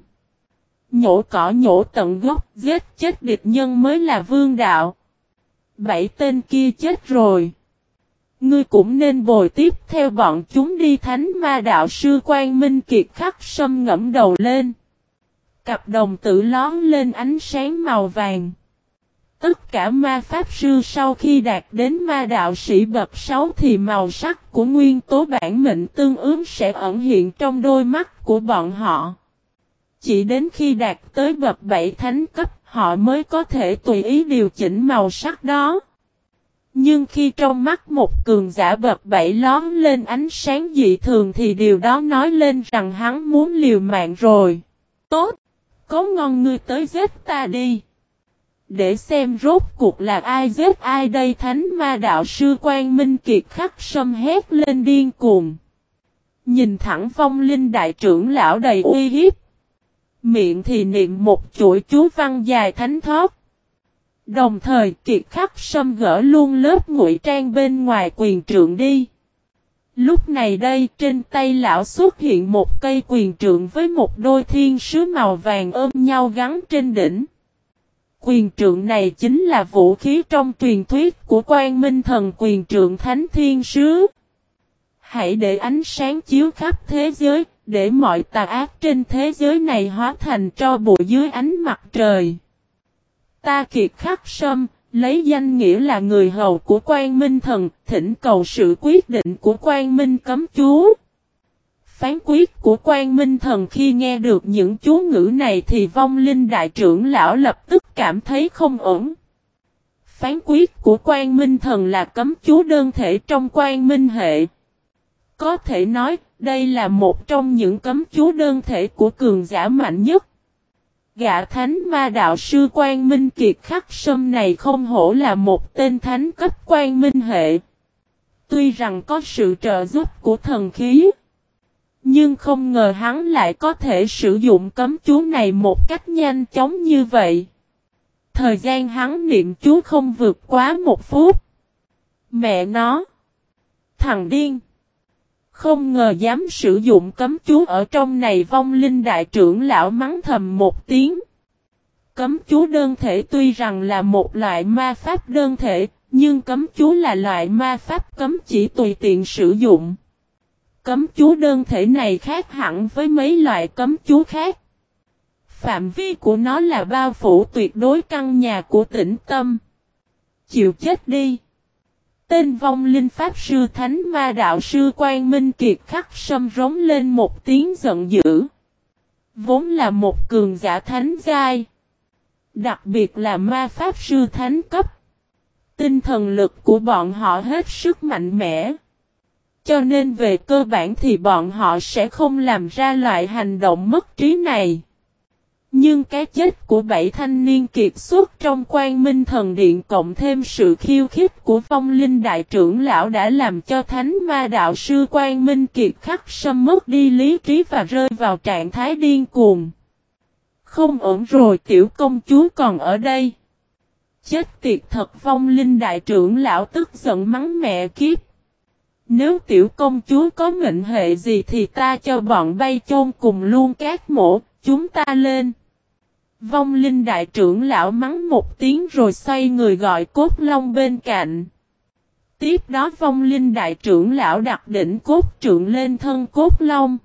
Speaker 1: Nhổ cỏ nhổ tận gốc, giết chết địch nhân mới là vương đạo. Bảy tên kia chết rồi. Ngươi cũng nên bồi tiếp theo bọn chúng đi thánh ma đạo sư quan minh kiệt khắc sâm ngẫm đầu lên. Cặp đồng tử lón lên ánh sáng màu vàng. Tất cả ma pháp sư sau khi đạt đến ma đạo sĩ bậc 6 thì màu sắc của nguyên tố bản mệnh tương ứng sẽ ẩn hiện trong đôi mắt của bọn họ. Chỉ đến khi đạt tới bậc 7 thánh cấp, họ mới có thể tùy ý điều chỉnh màu sắc đó. Nhưng khi trong mắt một cường giả bậc 7 lón lên ánh sáng dị thường thì điều đó nói lên rằng hắn muốn liều mạng rồi. Tốt! Có ngon ngươi tới giết ta đi! Để xem rốt cuộc là ai giết ai đây thánh ma đạo sư quan minh kiệt khắc sâm hét lên điên cuồng. Nhìn thẳng phong linh đại trưởng lão đầy uy hiếp. Miệng thì niệm một chuỗi chú văn dài thánh thoát. Đồng thời kiệt khắc sâm gỡ luôn lớp ngụy trang bên ngoài quyền trượng đi. Lúc này đây trên tay lão xuất hiện một cây quyền trượng với một đôi thiên sứ màu vàng ôm nhau gắn trên đỉnh. Quyền trượng này chính là vũ khí trong truyền thuyết của quan minh thần quyền trượng thánh thiên sứ. Hãy để ánh sáng chiếu khắp thế giới, để mọi tà ác trên thế giới này hóa thành cho bụi dưới ánh mặt trời. Ta kiệt khắc sâm, lấy danh nghĩa là người hầu của quan minh thần, thỉnh cầu sự quyết định của quan minh cấm chú. Phán quyết của quan minh thần khi nghe được những chú ngữ này thì vong linh đại trưởng lão lập tức cảm thấy không ổn. Phán quyết của quan minh thần là cấm chú đơn thể trong quan minh hệ. Có thể nói, đây là một trong những cấm chú đơn thể của cường giả mạnh nhất. Gã thánh ma đạo sư quan minh kiệt khắc sâm này không hổ là một tên thánh cấp quan minh hệ. Tuy rằng có sự trợ giúp của thần khí. Nhưng không ngờ hắn lại có thể sử dụng cấm chú này một cách nhanh chóng như vậy. Thời gian hắn niệm chú không vượt quá một phút. Mẹ nó. Thằng điên. Không ngờ dám sử dụng cấm chú ở trong này vong linh đại trưởng lão mắng thầm một tiếng. Cấm chú đơn thể tuy rằng là một loại ma pháp đơn thể, nhưng cấm chú là loại ma pháp cấm chỉ tùy tiện sử dụng. Cấm chú đơn thể này khác hẳn với mấy loại cấm chú khác. Phạm vi của nó là bao phủ tuyệt đối căn nhà của tĩnh tâm. Chịu chết đi. Tên vong linh pháp sư thánh ma đạo sư quan minh kiệt khắc sâm rống lên một tiếng giận dữ. Vốn là một cường giả thánh giai. Đặc biệt là ma pháp sư thánh cấp. Tinh thần lực của bọn họ hết sức mạnh mẽ. Cho nên về cơ bản thì bọn họ sẽ không làm ra loại hành động mất trí này. Nhưng cái chết của bảy thanh niên kiệt xuất trong quan minh thần điện cộng thêm sự khiêu khích của vong linh đại trưởng lão đã làm cho thánh ma đạo sư quan minh kiệt khắc sâm mất đi lý trí và rơi vào trạng thái điên cuồng. Không ổn rồi, tiểu công chúa còn ở đây. Chết tiệt thật, vong linh đại trưởng lão tức giận mắng mẹ kiếp. Nếu tiểu công chúa có mệnh hệ gì thì ta cho bọn bay chôn cùng luôn các mổ, chúng ta lên. Vong linh đại trưởng lão mắng một tiếng rồi xoay người gọi cốt long bên cạnh. Tiếp đó vong linh đại trưởng lão đặt đỉnh cốt trượng lên thân cốt long.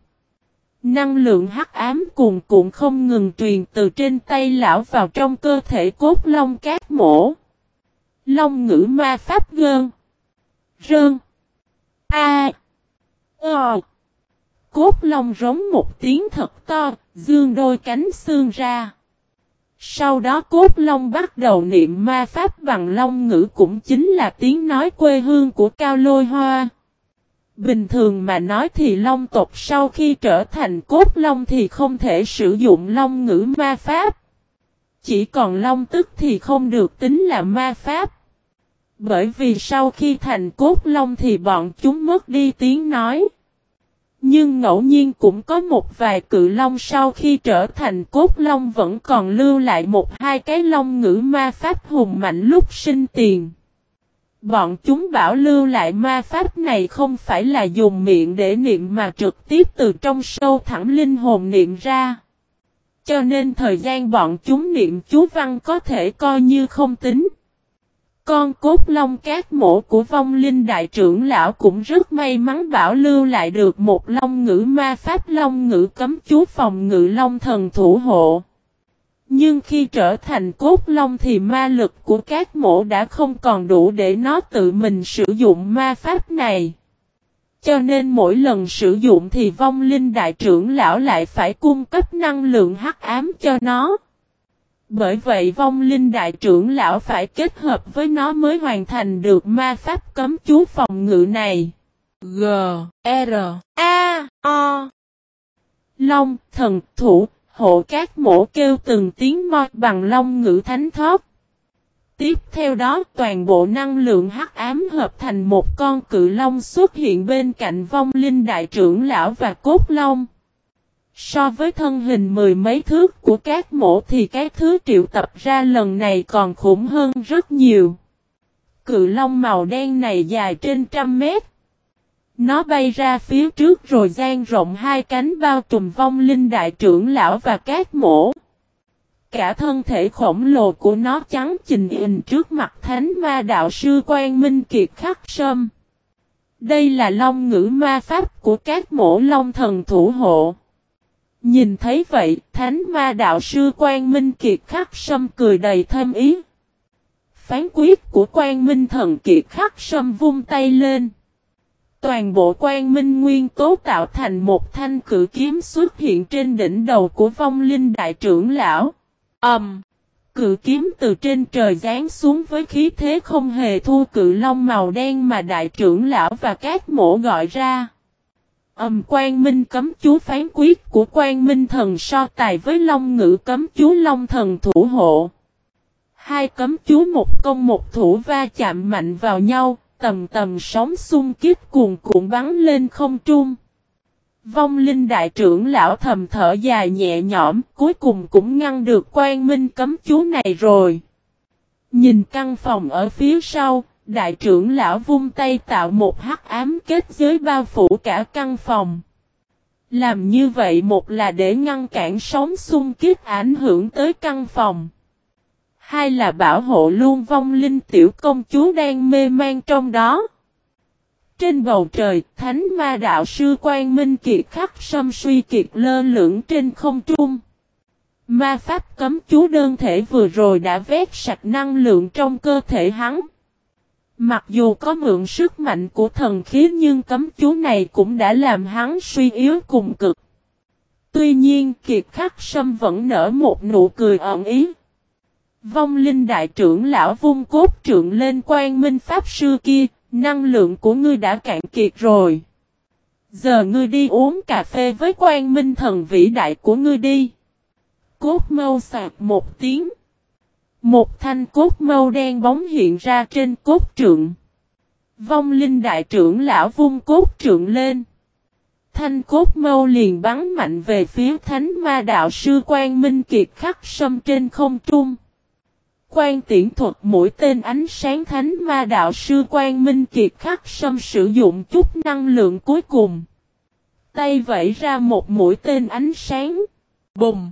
Speaker 1: Năng lượng hắc ám cuồn cuộn không ngừng truyền từ trên tay lão vào trong cơ thể cốt long cát mổ. Long ngữ ma pháp gơn. Rơn. A. Ờ. Cốt long rống một tiếng thật to, dương đôi cánh xương ra. Sau đó cốt long bắt đầu niệm ma pháp bằng long ngữ cũng chính là tiếng nói quê hương của cao lôi hoa. Bình thường mà nói thì long tộc sau khi trở thành cốt long thì không thể sử dụng long ngữ ma pháp. Chỉ còn long tức thì không được tính là ma pháp. Bởi vì sau khi thành cốt long thì bọn chúng mất đi tiếng nói. Nhưng ngẫu nhiên cũng có một vài cự long sau khi trở thành cốt long vẫn còn lưu lại một hai cái long ngữ ma pháp hùng mạnh lúc sinh tiền. Bọn chúng bảo lưu lại ma pháp này không phải là dùng miệng để niệm mà trực tiếp từ trong sâu thẳng linh hồn niệm ra. Cho nên thời gian bọn chúng niệm chú văn có thể coi như không tính. Con cốt long cát mổ của vong linh đại trưởng lão cũng rất may mắn bảo lưu lại được một long ngữ ma pháp long ngữ cấm chú phòng ngự long thần thủ hộ. Nhưng khi trở thành cốt long thì ma lực của các mổ đã không còn đủ để nó tự mình sử dụng ma pháp này. Cho nên mỗi lần sử dụng thì vong linh đại trưởng lão lại phải cung cấp năng lượng hắc ám cho nó. Bởi vậy vong linh đại trưởng lão phải kết hợp với nó mới hoàn thành được ma pháp cấm chú phòng ngự này. G, R, A, O Long, thần, thủ, hộ các mổ kêu từng tiếng mo bằng long ngữ thánh thóp. Tiếp theo đó toàn bộ năng lượng hắc ám hợp thành một con cự long xuất hiện bên cạnh vong linh đại trưởng lão và cốt long. So với thân hình mười mấy thước của các mổ thì cái thứ triệu tập ra lần này còn khủng hơn rất nhiều. Cự long màu đen này dài trên trăm mét. Nó bay ra phía trước rồi gian rộng hai cánh bao trùm vong linh đại trưởng lão và các mổ. Cả thân thể khổng lồ của nó trắng trình hình trước mặt thánh ma đạo sư quan minh kiệt khắc sâm. Đây là long ngữ ma pháp của các mổ long thần thủ hộ. Nhìn thấy vậy, thánh ma đạo sư quan minh kiệt khắc sâm cười đầy thêm ý. Phán quyết của quan minh thần kiệt khắc sâm vung tay lên. Toàn bộ quan minh nguyên tố tạo thành một thanh cử kiếm xuất hiện trên đỉnh đầu của vong linh đại trưởng lão. Ẩm! Um, cự kiếm từ trên trời giáng xuống với khí thế không hề thua cự long màu đen mà đại trưởng lão và các mổ gọi ra. Âm quan minh cấm chú phán quyết của quan minh thần so tài với long ngữ cấm chú long thần thủ hộ. Hai cấm chú một công một thủ va chạm mạnh vào nhau, tầm tầm sóng xung kích cuồn cuộn bắn lên không trung. Vong linh đại trưởng lão thầm thở dài nhẹ nhõm, cuối cùng cũng ngăn được quan minh cấm chú này rồi. Nhìn căn phòng ở phía sau, đại trưởng lão vung tay tạo một hắc ám kết giới bao phủ cả căn phòng. Làm như vậy một là để ngăn cản sóng xung kích ảnh hưởng tới căn phòng. Hai là bảo hộ luôn vong linh tiểu công chúa đang mê man trong đó. Trên bầu trời, thánh ma đạo sư quan minh kiệt khắc sâm suy kiệt lơ lửng trên không trung. Ma pháp cấm chú đơn thể vừa rồi đã vét sạch năng lượng trong cơ thể hắn. Mặc dù có mượn sức mạnh của thần khí nhưng cấm chú này cũng đã làm hắn suy yếu cùng cực. Tuy nhiên kiệt khắc sâm vẫn nở một nụ cười ẩn ý. Vong linh đại trưởng lão vung cốt trượng lên quan minh pháp sư kia, năng lượng của ngươi đã cạn kiệt rồi. Giờ ngươi đi uống cà phê với quan minh thần vĩ đại của ngươi đi. Cốt mâu sạc một tiếng. Một thanh cốt mâu đen bóng hiện ra trên cốt trượng. Vong linh đại trưởng lão vung cốt trượng lên. Thanh cốt mâu liền bắn mạnh về phía thánh ma đạo sư quan minh kiệt khắc sâm trên không trung. Quan tiễn thuật mũi tên ánh sáng thánh ma đạo sư quan minh kiệt khắc sâm sử dụng chút năng lượng cuối cùng. Tay vẫy ra một mũi tên ánh sáng. Bùng!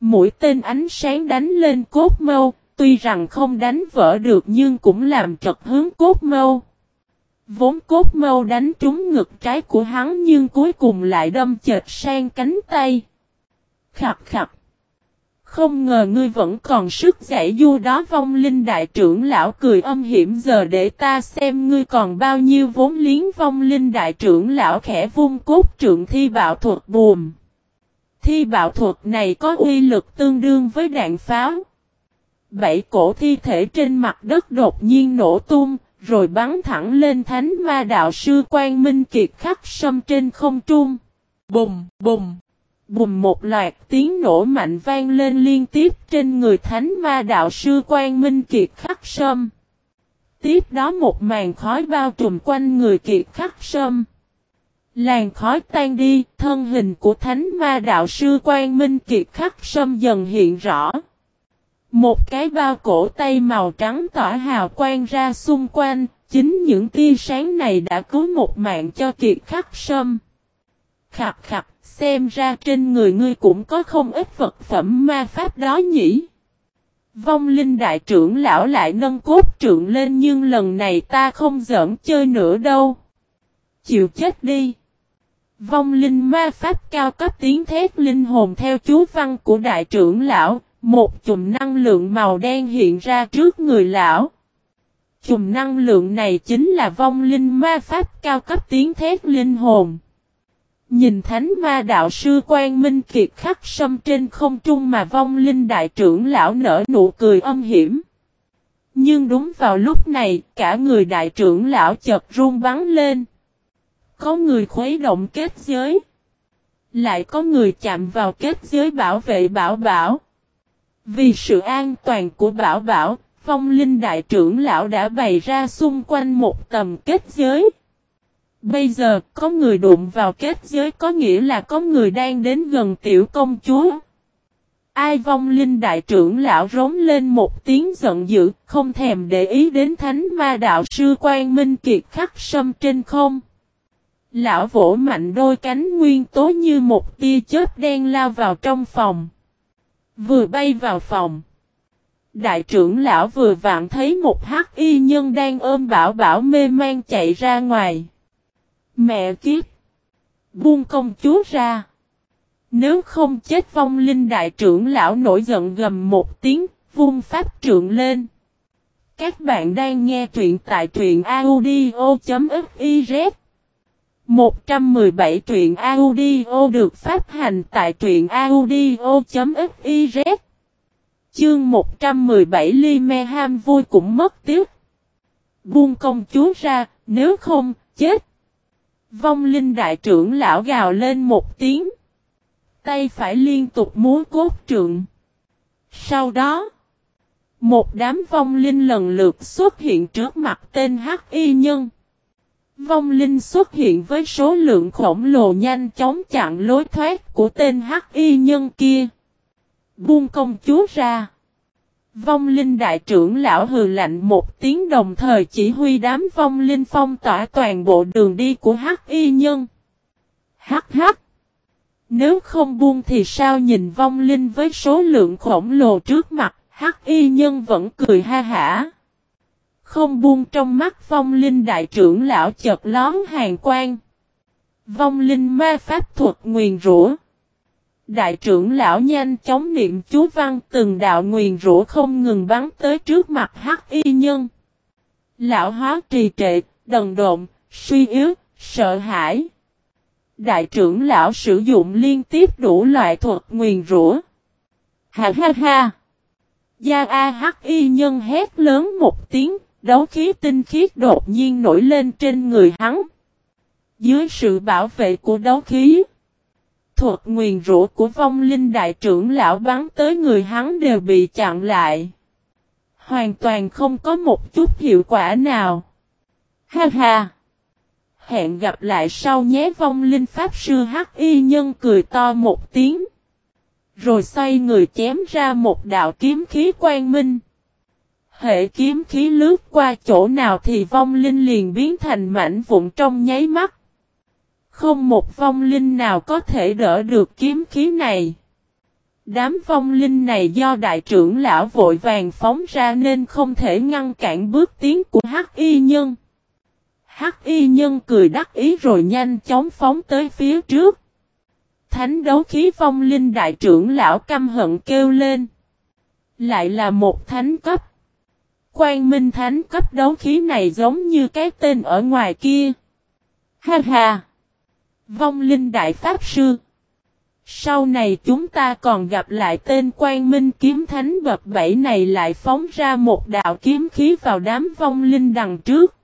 Speaker 1: Mũi tên ánh sáng đánh lên cốt mâu, tuy rằng không đánh vỡ được nhưng cũng làm trật hướng cốt mâu. Vốn cốt mâu đánh trúng ngực trái của hắn nhưng cuối cùng lại đâm chệt sang cánh tay. Khập khập. Không ngờ ngươi vẫn còn sức giải du đó vong linh đại trưởng lão cười âm hiểm giờ để ta xem ngươi còn bao nhiêu vốn liếng vong linh đại trưởng lão khẽ vung cốt trượng thi bạo thuật buồm. Thi bạo thuật này có uy lực tương đương với đạn pháo. Bảy cổ thi thể trên mặt đất đột nhiên nổ tung, rồi bắn thẳng lên thánh ma đạo sư quan minh kiệt khắc sâm trên không trung. bùm bùm Bùm một loạt tiếng nổ mạnh vang lên liên tiếp trên người thánh ma đạo sư quan minh kiệt khắc sâm. Tiếp đó một màn khói bao trùm quanh người kiệt khắc sâm. Làn khói tan đi, thân hình của thánh ma đạo sư quan minh kiệt khắc sâm dần hiện rõ. Một cái bao cổ tay màu trắng tỏa hào quang ra xung quanh, chính những tia sáng này đã cứu một mạng cho kiệt khắc sâm. Khặt khặt, xem ra trên người ngươi cũng có không ít vật phẩm ma pháp đó nhỉ. Vong linh đại trưởng lão lại nâng cốt trượng lên nhưng lần này ta không giỡn chơi nữa đâu. Chịu chết đi. Vong linh ma pháp cao cấp tiếng thét linh hồn theo chú văn của đại trưởng lão, một chùm năng lượng màu đen hiện ra trước người lão. Chùm năng lượng này chính là vong linh ma pháp cao cấp tiếng thét linh hồn. Nhìn thánh ma đạo sư quan minh kiệt khắc sâm trên không trung mà vong linh đại trưởng lão nở nụ cười âm hiểm. Nhưng đúng vào lúc này, cả người đại trưởng lão chợt run bắn lên. Có người khuấy động kết giới. Lại có người chạm vào kết giới bảo vệ bảo bảo. Vì sự an toàn của bảo bảo, phong linh đại trưởng lão đã bày ra xung quanh một tầm kết giới. Bây giờ có người đụng vào kết giới có nghĩa là có người đang đến gần tiểu công chúa. Ai vong linh đại trưởng lão rống lên một tiếng giận dữ, không thèm để ý đến thánh ma đạo sư quan minh kiệt khắc sâm trên không. Lão vỗ mạnh đôi cánh nguyên tố như một tia chớp đen lao vào trong phòng. Vừa bay vào phòng. Đại trưởng lão vừa vặn thấy một hắc y nhân đang ôm bảo bảo mê man chạy ra ngoài. Mẹ kiếp! Buông công chúa ra! Nếu không chết vong linh đại trưởng lão nổi giận gầm một tiếng, vung pháp trượng lên. Các bạn đang nghe truyện tại truyện audio.fiz 117 truyện audio được phát hành tại truyện audio.fiz Chương 117 Ly Me Ham vui cũng mất tiếc. Buông công chúa ra, nếu không, chết. Vong linh đại trưởng lão gào lên một tiếng. Tay phải liên tục múa cốt trượng. Sau đó, một đám vong linh lần lượt xuất hiện trước mặt tên Hắc Y Nhân. Vong linh xuất hiện với số lượng khổng lồ nhanh chóng chặn lối thoát của tên Hắc Y Nhân kia. Buông công chúa ra. Vong linh đại trưởng lão hừ lạnh một tiếng đồng thời chỉ huy đám vong linh phong tỏa toàn bộ đường đi của Hắc Y Nhân. Hắc hắc. Nếu không buông thì sao nhìn vong linh với số lượng khổng lồ trước mặt, Hắc Y Nhân vẫn cười ha hả. Không buông trong mắt vong linh đại trưởng lão chợt lón hàng quan. Vong linh ma pháp thuật nguyền rủa. Đại trưởng lão nhanh chóng niệm chú văn từng đạo nguyền rủa không ngừng bắn tới trước mặt hắc y nhân. Lão hóa trì trệ, đần độn, suy yếu, sợ hãi. Đại trưởng lão sử dụng liên tiếp đủ loại thuật nguyền rủa. Ha ha ha! Gia A hắc y nhân hét lớn một tiếng, đấu khí tinh khiết đột nhiên nổi lên trên người hắn. Dưới sự bảo vệ của đấu khí, thuật nguyền rũ của vong linh đại trưởng lão bắn tới người hắn đều bị chặn lại. Hoàn toàn không có một chút hiệu quả nào. Ha ha! Hẹn gặp lại sau nhé vong linh pháp sư hắc y nhân cười to một tiếng. Rồi xoay người chém ra một đạo kiếm khí quang minh. Hệ kiếm khí lướt qua chỗ nào thì vong linh liền biến thành mảnh vụn trong nháy mắt. Không một vong linh nào có thể đỡ được kiếm khí này. Đám vong linh này do đại trưởng lão vội vàng phóng ra nên không thể ngăn cản bước tiến của hắc y nhân. Hắc y nhân cười đắc ý rồi nhanh chóng phóng tới phía trước. Thánh đấu khí vong linh đại trưởng lão căm hận kêu lên. Lại là một thánh cấp. Quang minh thánh cấp đấu khí này giống như cái tên ở ngoài kia. Ha ha! Vong linh đại pháp sư. Sau này chúng ta còn gặp lại tên quang minh kiếm thánh bậc bảy này lại phóng ra một đạo kiếm khí vào đám vong linh đằng trước.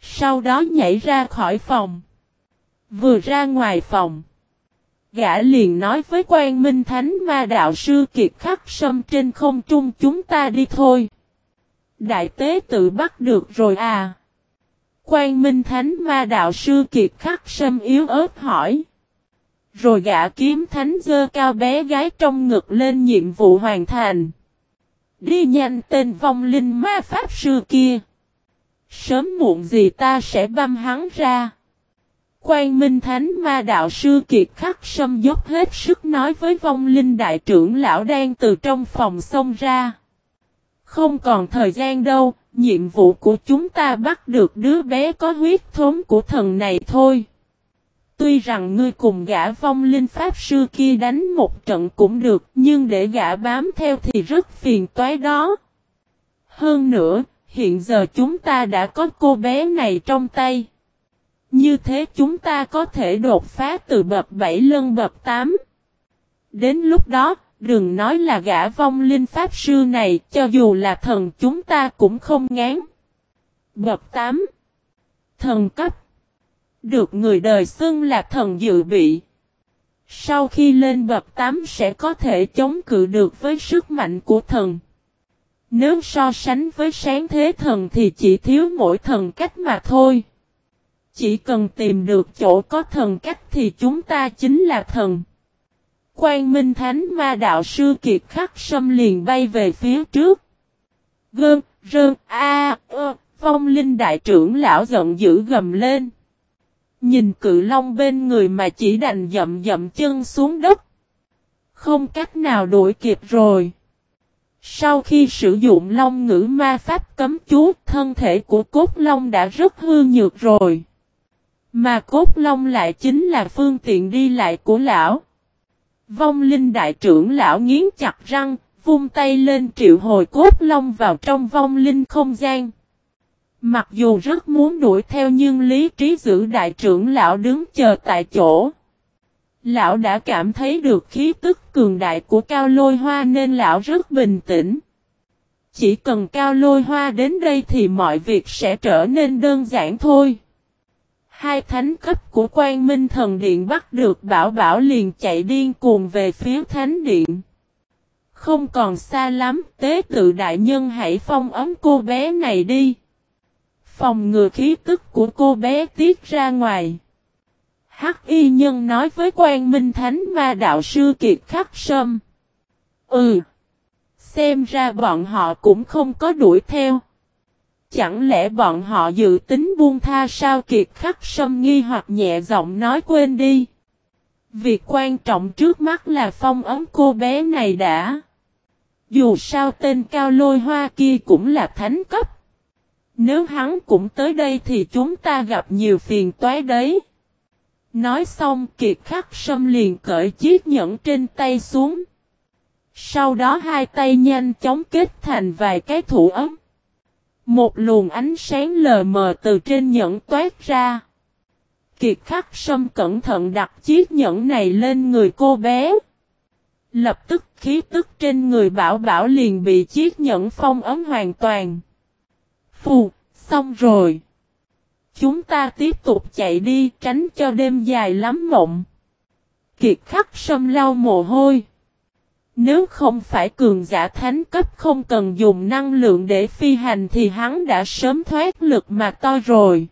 Speaker 1: Sau đó nhảy ra khỏi phòng. Vừa ra ngoài phòng. Gã liền nói với quan minh thánh, ma đạo sư kiệt khắc sâm trên không trung chúng ta đi thôi. Đại tế tự bắt được rồi à. Quan Minh Thánh ma đạo sư kiệt khắc sâm yếu ớt hỏi. Rồi gã kiếm thánh dơ cao bé gái trong ngực lên nhiệm vụ hoàn thành. Đi nhanh tên vong linh ma pháp sư kia. Sớm muộn gì ta sẽ băm hắn ra. Quan Minh Thánh ma đạo sư kiệt khắc sâm dốc hết sức nói với vong linh đại trưởng lão đang từ trong phòng xông ra. Không còn thời gian đâu, nhiệm vụ của chúng ta bắt được đứa bé có huyết thống của thần này thôi. Tuy rằng ngươi cùng gã vong linh pháp sư kia đánh một trận cũng được, nhưng để gã bám theo thì rất phiền toái đó. Hơn nữa, hiện giờ chúng ta đã có cô bé này trong tay. Như thế chúng ta có thể đột phá từ bậc 7 lên bậc 8. Đến lúc đó, đừng nói là gã vong linh pháp sư này, cho dù là thần chúng ta cũng không ngán. Bậc 8 Thần cấp Được người đời xưng là thần dự bị. Sau khi lên bậc 8 sẽ có thể chống cự được với sức mạnh của thần. Nếu so sánh với sáng thế thần thì chỉ thiếu mỗi thần cách mà thôi. Chỉ cần tìm được chỗ có thần cách thì chúng ta chính là thần. Quang Minh Thánh Ma Đạo Sư Kiệt Khắc Sâm liền bay về phía trước. Gơn, rơn, a, ơ, phong linh đại trưởng lão giận dữ gầm lên. Nhìn cự long bên người mà chỉ đành dậm dậm chân xuống đất. Không cách nào đuổi kịp rồi. Sau khi sử dụng long ngữ ma pháp cấm chú, thân thể của cốt long đã rất hư nhược rồi. Mà cốt long lại chính là phương tiện đi lại của lão. Vong linh đại trưởng lão nghiến chặt răng, vung tay lên triệu hồi cốt long vào trong vong linh không gian. Mặc dù rất muốn đuổi theo nhưng lý trí giữ đại trưởng lão đứng chờ tại chỗ. Lão đã cảm thấy được khí tức cường đại của cao lôi hoa nên lão rất bình tĩnh. Chỉ cần cao lôi hoa đến đây thì mọi việc sẽ trở nên đơn giản thôi. Hai thánh cấp của quan minh thần điện bắt được bảo bảo liền chạy điên cuồng về phía thánh điện. Không còn xa lắm, tế tự đại nhân hãy phong ấm cô bé này đi. Phòng ngừa khí tức của cô bé tiết ra ngoài. Hắc y nhân nói với quan minh thánh ma đạo sư kiệt khắc sâm. Ừ. Xem ra bọn họ cũng không có đuổi theo. Chẳng lẽ bọn họ dự tính buông tha sao kiệt khắc sâm nghi hoặc nhẹ giọng nói quên đi. Việc quan trọng trước mắt là phong ấm cô bé này đã. Dù sao tên cao lôi hoa kia cũng là thánh cấp. Nếu hắn cũng tới đây thì chúng ta gặp nhiều phiền toái đấy. Nói xong, kiệt khắc sâm liền cởi chiếc nhẫn trên tay xuống. Sau đó hai tay nhanh chóng kết thành vài cái thủ ấm. Một luồng ánh sáng lờ mờ từ trên nhẫn toát ra. Kiệt khắc sâm cẩn thận đặt chiếc nhẫn này lên người cô bé. Lập tức khí tức trên người bảo bảo liền bị chiếc nhẫn phong ấm hoàn toàn. Phù, xong rồi. Chúng ta tiếp tục chạy đi tránh cho đêm dài lắm mộng. Kiệt khắc sâm lau mồ hôi. Nếu không phải cường giả thánh cấp không cần dùng năng lượng để phi hành thì hắn đã sớm thoát lực mà to rồi.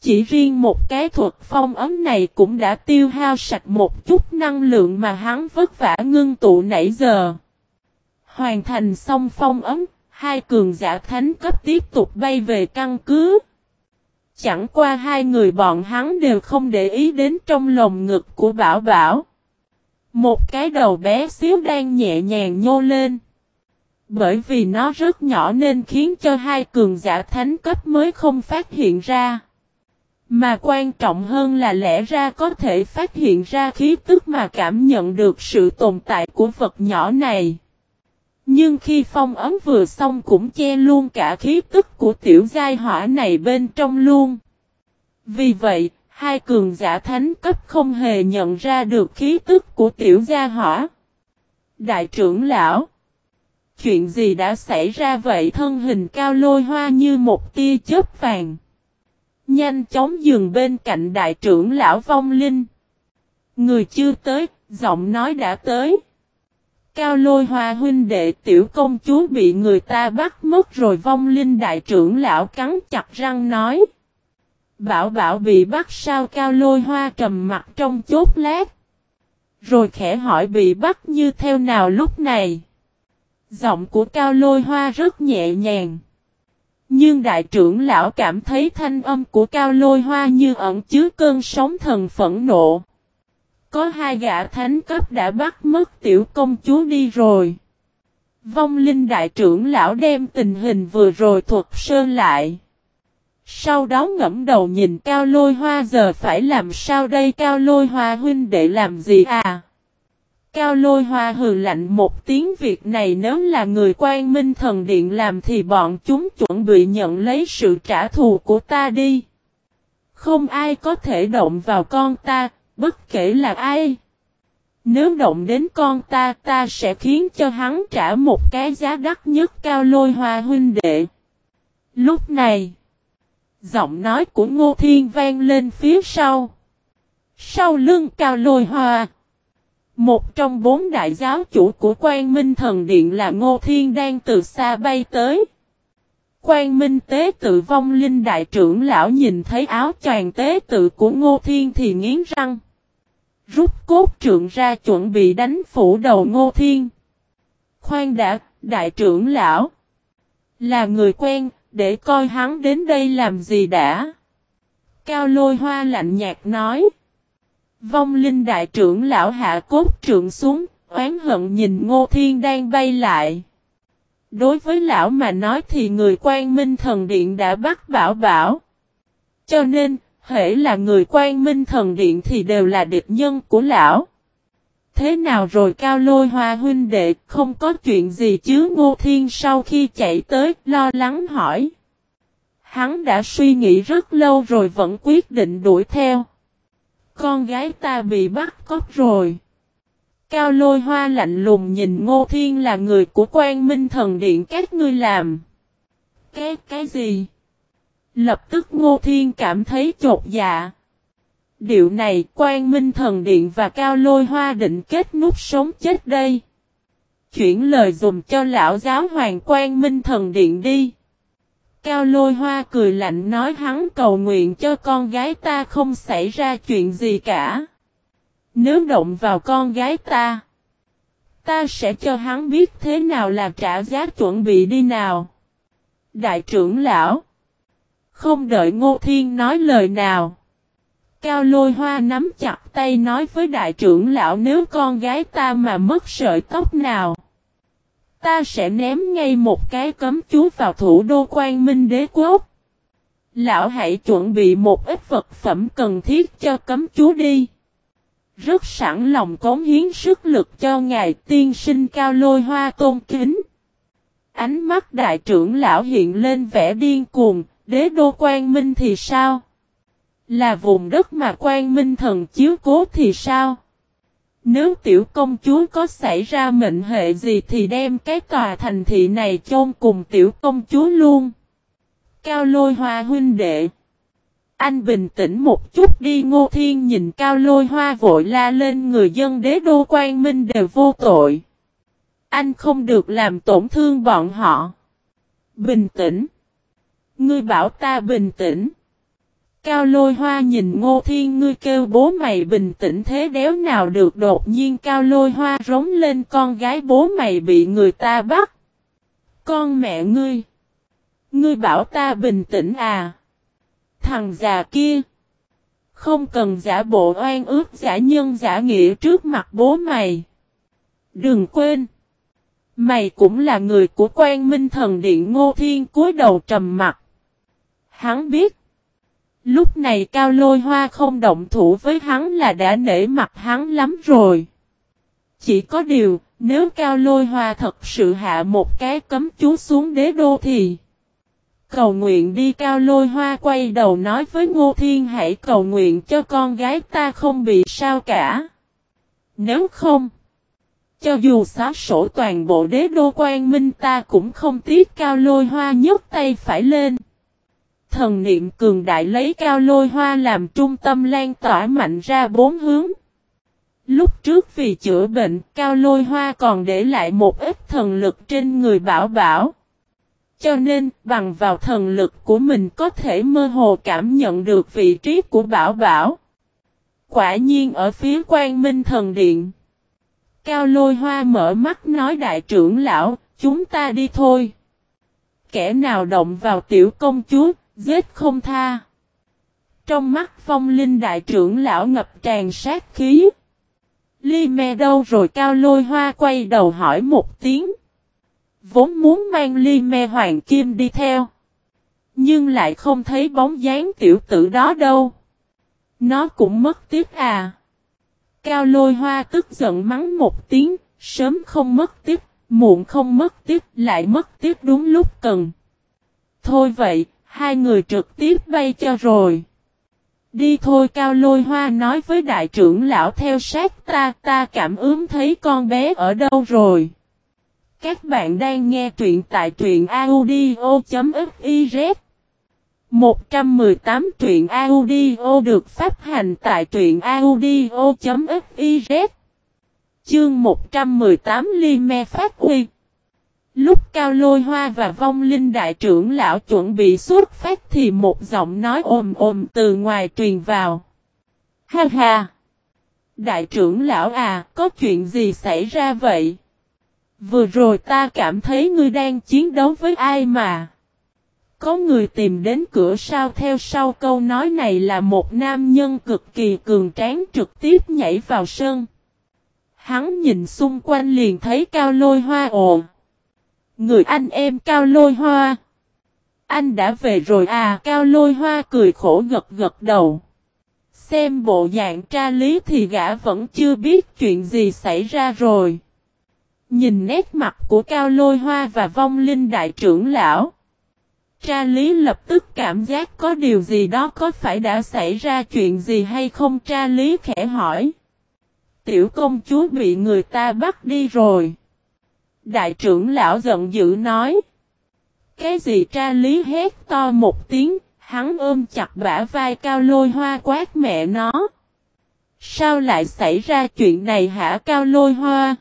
Speaker 1: Chỉ riêng một cái thuật phong ấm này cũng đã tiêu hao sạch một chút năng lượng mà hắn vất vả ngưng tụ nãy giờ. Hoàn thành xong phong ấm, hai cường giả thánh cấp tiếp tục bay về căn cứ. Chẳng qua hai người bọn hắn đều không để ý đến trong lồng ngực của Bảo Bảo. Một cái đầu bé xíu đang nhẹ nhàng nhô lên. Bởi vì nó rất nhỏ nên khiến cho hai cường giả thánh cấp mới không phát hiện ra. Mà quan trọng hơn là lẽ ra có thể phát hiện ra khí tức mà cảm nhận được sự tồn tại của vật nhỏ này. Nhưng khi phong ấm vừa xong cũng che luôn cả khí tức của tiểu giai hỏa này bên trong luôn. Vì vậy, hai cường giả thánh cấp không hề nhận ra được khí tức của tiểu gia hỏa. Đại trưởng lão Chuyện gì đã xảy ra vậy thân hình cao lôi hoa như một tia chớp vàng. Nhanh chóng dừng bên cạnh đại trưởng lão vong linh. Người chưa tới, giọng nói đã tới. Cao lôi hoa huynh đệ tiểu công chúa bị người ta bắt mất rồi vong linh đại trưởng lão cắn chặt răng nói. Bảo bảo bị bắt sao cao lôi hoa trầm mặt trong chốt lát. Rồi khẽ hỏi bị bắt như theo nào lúc này. Giọng của cao lôi hoa rất nhẹ nhàng. Nhưng đại trưởng lão cảm thấy thanh âm của cao lôi hoa như ẩn chứa cơn sóng thần phẫn nộ. Có hai gã thánh cấp đã bắt mất tiểu công chúa đi rồi. Vong linh đại trưởng lão đem tình hình vừa rồi thuật sơn lại. Sau đó ngẫm đầu nhìn cao lôi hoa giờ phải làm sao đây cao lôi hoa huynh để làm gì à? Cao lôi hoa hừ lạnh một tiếng việc này nếu là người quan minh thần điện làm thì bọn chúng chuẩn bị nhận lấy sự trả thù của ta đi. Không ai có thể động vào con ta, bất kể là ai. Nếu động đến con ta ta sẽ khiến cho hắn trả một cái giá đắt nhất cao lôi hoa huynh đệ. Lúc này, giọng nói của Ngô Thiên vang lên phía sau. Sau lưng cao lôi hoa. Một trong bốn đại giáo chủ của quan minh thần điện là Ngô Thiên đang từ xa bay tới. Quan minh tế tự vong linh đại trưởng lão nhìn thấy áo choàng tế tự của Ngô Thiên thì nghiến răng. Rút cốt trượng ra chuẩn bị đánh phủ đầu Ngô Thiên. Khoan đã, đại trưởng lão. Là người quen, để coi hắn đến đây làm gì đã. Cao lôi hoa lạnh nhạt nói. Vong linh đại trưởng lão hạ cốt trượng xuống, oán hận nhìn ngô thiên đang bay lại. Đối với lão mà nói thì người quan minh thần điện đã bắt bảo bảo. Cho nên, hễ là người quan minh thần điện thì đều là địch nhân của lão. Thế nào rồi cao lôi hoa huynh đệ không có chuyện gì chứ ngô thiên sau khi chạy tới lo lắng hỏi. Hắn đã suy nghĩ rất lâu rồi vẫn quyết định đuổi theo. Con gái ta bị bắt cóc rồi. Cao lôi hoa lạnh lùng nhìn ngô thiên là người của quan minh thần điện các ngươi làm. Cái, cái gì? Lập tức ngô thiên cảm thấy chột dạ. Điệu này quan minh thần điện và cao lôi hoa định kết nút sống chết đây. Chuyển lời dùm cho lão giáo hoàng quan minh thần điện đi. Cao lôi hoa cười lạnh nói hắn cầu nguyện cho con gái ta không xảy ra chuyện gì cả. Nếu động vào con gái ta, ta sẽ cho hắn biết thế nào là trả giá chuẩn bị đi nào. Đại trưởng lão, không đợi Ngô Thiên nói lời nào. Cao lôi hoa nắm chặt tay nói với đại trưởng lão nếu con gái ta mà mất sợi tóc nào. Ta sẽ ném ngay một cái cấm chú vào thủ đô quan minh đế quốc. Lão hãy chuẩn bị một ít vật phẩm cần thiết cho cấm chú đi. Rất sẵn lòng cống hiến sức lực cho ngài tiên sinh cao lôi hoa tôn kính. Ánh mắt đại trưởng lão hiện lên vẻ điên cuồng, đế đô quan minh thì sao? Là vùng đất mà quan minh thần chiếu cố thì sao? Nếu tiểu công chúa có xảy ra mệnh hệ gì thì đem cái tòa thành thị này chôn cùng tiểu công chúa luôn. Cao lôi hoa huynh đệ. Anh bình tĩnh một chút đi, ngô thiên nhìn cao lôi hoa vội la lên, người dân đế đô quan minh đều vô tội. Anh không được làm tổn thương bọn họ. Bình tĩnh. Ngươi bảo ta bình tĩnh. Cao lôi hoa nhìn ngô thiên ngươi kêu bố mày bình tĩnh thế đéo nào được, đột nhiên cao lôi hoa rống lên, con gái bố mày bị người ta bắt. Con mẹ ngươi. Ngươi bảo ta bình tĩnh à. Thằng già kia. Không cần giả bộ oan ước giả nhân, giả nghĩa trước mặt bố mày. Đừng quên. Mày cũng là người của quan minh thần điện ngô thiên cúi đầu trầm mặt. Hắn biết. Lúc này cao lôi hoa không động thủ với hắn là đã nể mặt hắn lắm rồi. Chỉ có điều, nếu cao lôi hoa thật sự hạ một cái cấm chú xuống đế đô thì... Cầu nguyện đi cao lôi hoa quay đầu nói với Ngô Thiên hãy cầu nguyện cho con gái ta không bị sao cả. Nếu không, cho dù xóa sổ toàn bộ đế đô quan minh ta cũng không tiếc cao lôi hoa nhấc tay phải lên thần niệm cường đại lấy cao lôi hoa làm trung tâm lan tỏa mạnh ra bốn hướng. Lúc trước vì chữa bệnh, cao lôi hoa còn để lại một ít thần lực trên người bảo bảo. Cho nên, bằng vào thần lực của mình có thể mơ hồ cảm nhận được vị trí của bảo bảo. Quả nhiên ở phía quan minh thần điện. Cao lôi hoa mở mắt nói đại trưởng lão, chúng ta đi thôi. Kẻ nào động vào tiểu công chúa, Giết không tha. Trong mắt phong linh đại trưởng lão ngập tràn sát khí. Ly me đâu rồi cao lôi hoa quay đầu hỏi một tiếng. Vốn muốn mang ly me hoàng kim đi theo. Nhưng lại không thấy bóng dáng tiểu tử đó đâu. Nó cũng mất tiếc à. Cao lôi hoa tức giận mắng một tiếng, sớm không mất tiếc, muộn không mất tiếc, lại mất tiếc đúng lúc cần. Thôi vậy, Hai người trực tiếp bay cho rồi. Đi thôi cao lôi hoa nói với đại trưởng lão theo sát ta, ta cảm ứng thấy con bé ở đâu rồi. Các bạn đang nghe truyện tại truyện audio.fiz 118 truyện audio được phát hành tại truyện audio.fiz Chương 118 Ly Me Phát Huy Lúc Cao Lôi Hoa và Vong Linh Đại trưởng lão chuẩn bị xuất phát thì một giọng nói ồm ồm từ ngoài truyền vào. Ha ha! Đại trưởng lão à, có chuyện gì xảy ra vậy? Vừa rồi ta cảm thấy ngươi đang chiến đấu với ai mà? có người tìm đến cửa sau theo sau câu nói này là một nam nhân cực kỳ cường tráng trực tiếp nhảy vào sân. Hắn nhìn xung quanh liền thấy cao lôi hoa ồn. Người anh em cao lôi hoa. Anh đã về rồi à cao lôi hoa cười khổ gật gật đầu. Xem bộ dạng tra lý thì gã vẫn chưa biết chuyện gì xảy ra rồi. Nhìn nét mặt của cao lôi hoa và vong linh đại trưởng lão. Tra lý lập tức cảm giác có điều gì đó có phải đã xảy ra chuyện gì hay không tra lý khẽ hỏi. Tiểu công chúa bị người ta bắt đi rồi. Đại trưởng lão giận dữ nói. Cái gì tra lý hét to một tiếng, hắn ôm chặt bả vai cao lôi hoa quát mẹ nó. Sao lại xảy ra chuyện này hả cao lôi hoa?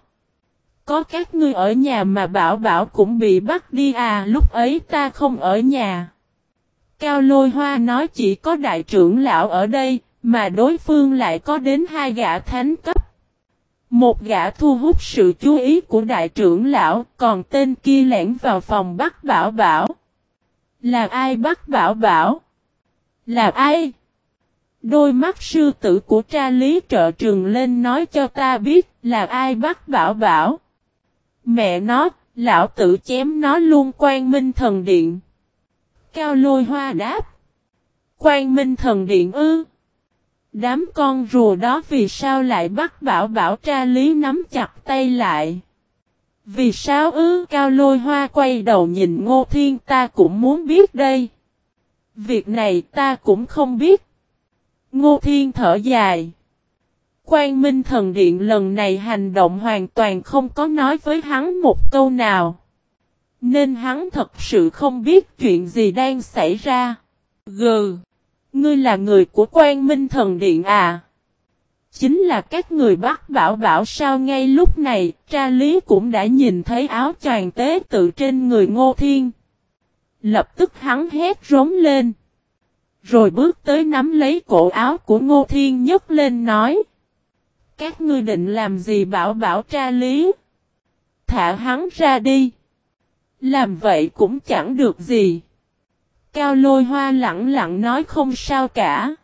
Speaker 1: Có các ngươi ở nhà mà bảo bảo cũng bị bắt đi à lúc ấy ta không ở nhà. Cao lôi hoa nói chỉ có đại trưởng lão ở đây, mà đối phương lại có đến hai gã thánh cấp. Một gã thu hút sự chú ý của đại trưởng lão, còn tên kia lẻn vào phòng bắt bảo bảo. Là ai bắt bảo bảo? Là ai? Đôi mắt sư tử của tra lý trợ trường lên nói cho ta biết là ai bắt bảo bảo. Mẹ nó, lão tử chém nó luôn quan minh thần điện. Cao lôi hoa đáp. Quan minh thần điện ư. Đám con rùa đó vì sao lại bắt bảo bảo tra lý nắm chặt tay lại. Vì sao ư cao lôi hoa quay đầu nhìn ngô thiên, ta cũng muốn biết đây. Việc này ta cũng không biết. Ngô thiên thở dài. Quan Minh Thần Điện lần này hành động hoàn toàn không có nói với hắn một câu nào. Nên hắn thật sự không biết chuyện gì đang xảy ra. Gừ! Ngươi là người của Quan Minh Thần Điện à? Chính là các người bắt bảo bảo sao ngay lúc này, tra lý cũng đã nhìn thấy áo choàng tế tự trên người Ngô Thiên. Lập tức hắn hét rống lên. Rồi bước tới nắm lấy cổ áo của Ngô Thiên nhấc lên nói. Các ngươi định làm gì bảo bảo tra lý? Thả hắn ra đi. Làm vậy cũng chẳng được gì. Cao lôi hoa lặng lặng nói không sao cả.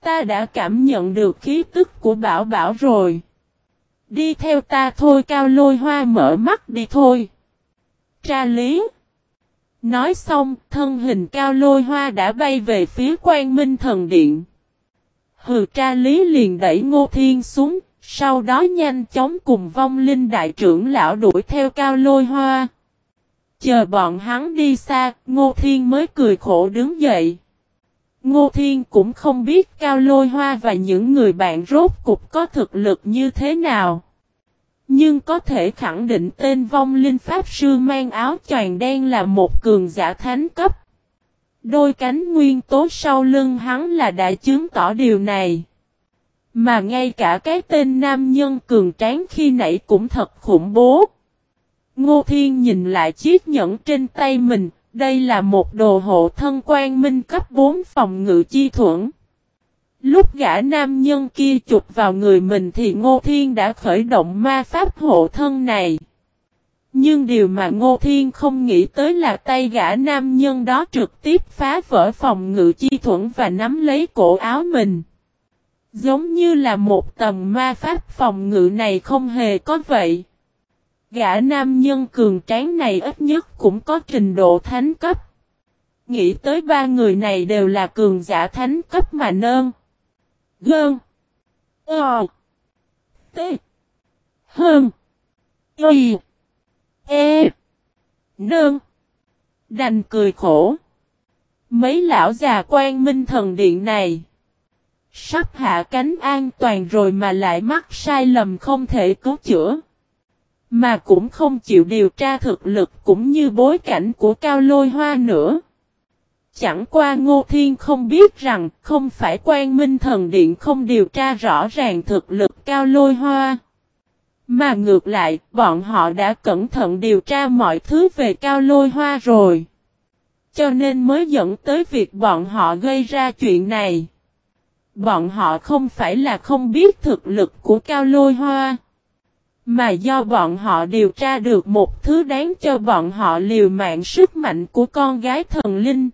Speaker 1: Ta đã cảm nhận được khí tức của bảo bảo rồi. Đi theo ta thôi cao lôi hoa mở mắt đi thôi. Tra lý. Nói xong, thân hình cao lôi hoa đã bay về phía quan minh thần điện. Hừ tra lý liền đẩy ngô thiên xuống, sau đó nhanh chóng cùng vong linh đại trưởng lão đuổi theo cao lôi hoa. Chờ bọn hắn đi xa, ngô thiên mới cười khổ đứng dậy. Ngô Thiên cũng không biết Cao Lôi Hoa và những người bạn rốt cục có thực lực như thế nào. Nhưng có thể khẳng định tên vong linh Pháp Sư mang áo choàng đen là một cường giả thánh cấp. Đôi cánh nguyên tố sau lưng hắn là đã chứng tỏ điều này. Mà ngay cả cái tên nam nhân cường tráng khi nãy cũng thật khủng bố. Ngô Thiên nhìn lại chiếc nhẫn trên tay mình, đây là một đồ hộ thân quan minh cấp 4 phòng ngự chi thuẫn. Lúc gã nam nhân kia chụp vào người mình thì Ngô Thiên đã khởi động ma pháp hộ thân này. Nhưng điều mà Ngô Thiên không nghĩ tới là tay gã nam nhân đó trực tiếp phá vỡ phòng ngự chi thuẫn và nắm lấy cổ áo mình. Giống như là một tầm ma pháp phòng ngự này không hề có vậy. Gã nam nhân cường tráng này ít nhất cũng có trình độ thánh cấp. Nghĩ tới ba người này đều là cường giả thánh cấp mà nơn. Gơn. Ờ. T. Hơn. Y. E. Nơn. Đành cười khổ. Mấy lão già quan minh thần điện này. Sắp hạ cánh an toàn rồi mà lại mắc sai lầm không thể cứu chữa. Mà cũng không chịu điều tra thực lực cũng như bối cảnh của cao lôi hoa nữa. Chẳng qua Ngô Thiên không biết rằng không phải quan minh thần điện không điều tra rõ ràng thực lực cao lôi hoa. Mà ngược lại, bọn họ đã cẩn thận điều tra mọi thứ về cao lôi hoa rồi. Cho nên mới dẫn tới việc bọn họ gây ra chuyện này. Bọn họ không phải là không biết thực lực của cao lôi hoa. Mà do bọn họ điều tra được một thứ đáng cho bọn họ liều mạng sức mạnh của con gái thần linh.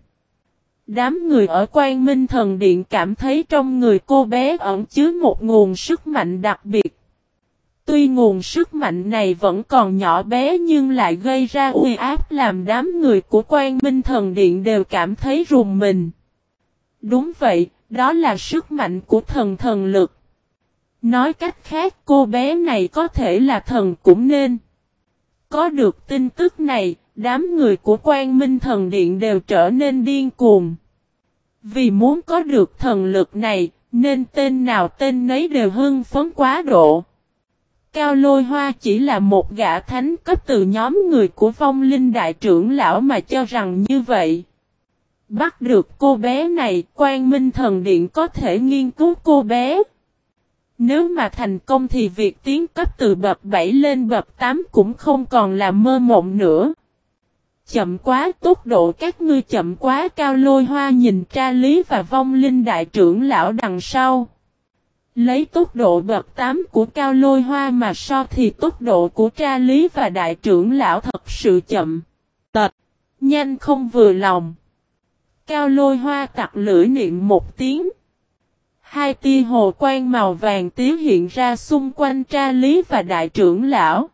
Speaker 1: Đám người ở quan minh thần điện cảm thấy trong người cô bé ẩn chứa một nguồn sức mạnh đặc biệt. Tuy nguồn sức mạnh này vẫn còn nhỏ bé nhưng lại gây ra uy áp làm đám người của quan minh thần điện đều cảm thấy rùng mình. Đúng vậy, đó là sức mạnh của thần thần lực. Nói cách khác cô bé này có thể là thần cũng nên. Có được tin tức này, đám người của quan minh thần điện đều trở nên điên cuồng. Vì muốn có được thần lực này, nên tên nào tên nấy đều hưng phấn quá độ. Cao lôi hoa chỉ là một gã thánh cấp từ nhóm người của vong linh đại trưởng lão mà cho rằng như vậy. Bắt được cô bé này, quan minh thần điện có thể nghiên cứu cô bé. Nếu mà thành công thì việc tiến cấp từ bậc 7 lên bậc 8 cũng không còn là mơ mộng nữa. Chậm quá tốc độ các ngươi chậm quá cao lôi hoa nhìn tra lý và vong linh đại trưởng lão đằng sau. Lấy tốc độ bậc 8 của cao lôi hoa mà so thì tốc độ của tra lý và đại trưởng lão thật sự chậm. Tật, nhanh không vừa lòng. Cao lôi hoa tặc lưỡi niệm một tiếng. Hai tia hồ quang màu vàng tiếu hiện ra xung quanh tra lý và đại trưởng lão.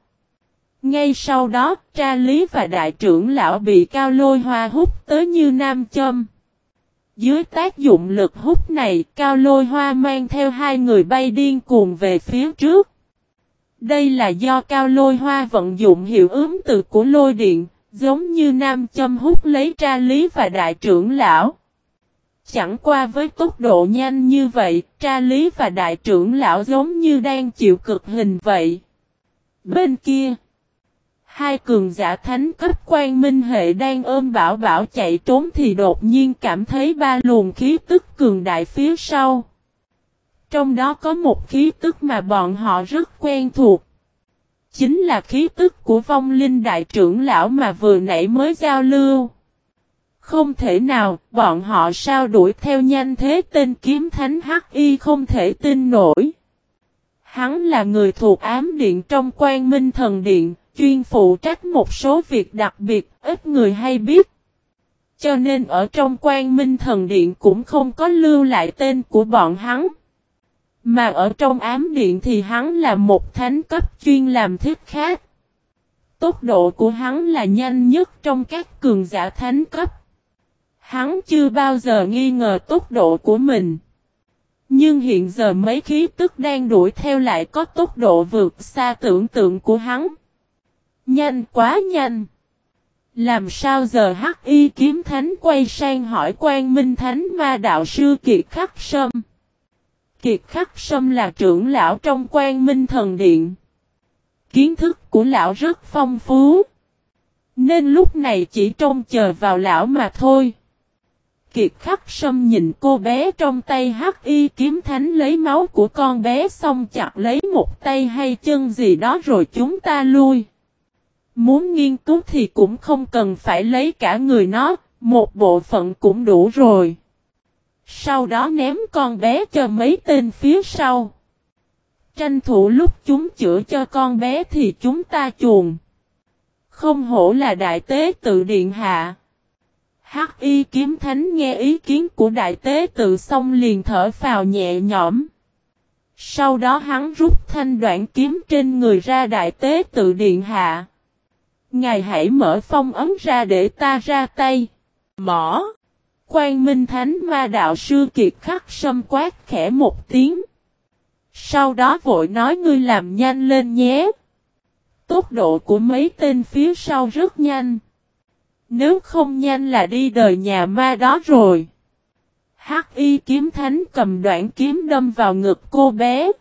Speaker 1: Ngay sau đó, tra lý và đại trưởng lão bị cao lôi hoa hút tới như nam châm. Dưới tác dụng lực hút này, cao lôi hoa mang theo hai người bay điên cuồng về phía trước. Đây là do cao lôi hoa vận dụng hiệu ứng từ của lôi điện, giống như nam châm hút lấy tra lý và đại trưởng lão. Chẳng qua với tốc độ nhanh như vậy, tra lý và đại trưởng lão giống như đang chịu cực hình vậy. Bên kia, hai cường giả thánh cấp quan minh hệ đang ôm bảo bảo chạy trốn thì đột nhiên cảm thấy ba luồng khí tức cường đại phía sau. Trong đó có một khí tức mà bọn họ rất quen thuộc. Chính là khí tức của vong linh đại trưởng lão mà vừa nãy mới giao lưu. Không thể nào, bọn họ sao đuổi theo nhanh thế tên kiếm thánh hắc y không thể tin nổi. Hắn là người thuộc ám điện trong quan minh thần điện, chuyên phụ trách một số việc đặc biệt, ít người hay biết. Cho nên ở trong quan minh thần điện cũng không có lưu lại tên của bọn hắn. Mà ở trong ám điện thì hắn là một thánh cấp chuyên làm thiết khác. Tốc độ của hắn là nhanh nhất trong các cường giả thánh cấp. Hắn chưa bao giờ nghi ngờ tốc độ của mình. Nhưng hiện giờ mấy khí tức đang đuổi theo lại có tốc độ vượt xa tưởng tượng của hắn. Nhanh quá nhanh. Làm sao giờ hắc y kiếm thánh quay sang hỏi quan minh thánh ma đạo sư Kiệt Khắc Sâm. Kiệt Khắc Sâm là trưởng lão trong quan minh thần điện. Kiến thức của lão rất phong phú. Nên lúc này chỉ trông chờ vào lão mà thôi. Kiệt khắc sâm nhìn cô bé trong tay hắc y kiếm thánh lấy máu của con bé xong chặt lấy một tay hay chân gì đó rồi chúng ta lui. Muốn nghiên cứu thì cũng không cần phải lấy cả người nó, một bộ phận cũng đủ rồi. Sau đó ném con bé cho mấy tên phía sau. Tranh thủ lúc chúng chữa cho con bé thì chúng ta chuồn. Không hổ là đại tế tự điện hạ. Hắc y kiếm thánh nghe ý kiến của đại tế tự xong liền thở phào nhẹ nhõm. Sau đó hắn rút thanh đoạn kiếm trên người ra đại tế tự điện hạ. Ngài hãy mở phong ấn ra để ta ra tay. Mỏ. Quan Minh Thánh Ma Đạo Sư Kiệt khắc sâm quát khẽ một tiếng. Sau đó vội nói ngươi làm nhanh lên nhé. Tốc độ của mấy tên phía sau rất nhanh. Nếu không nhanh là đi đời nhà ma đó rồi. Hắc y kiếm thánh cầm đoạn kiếm đâm vào ngực cô bé.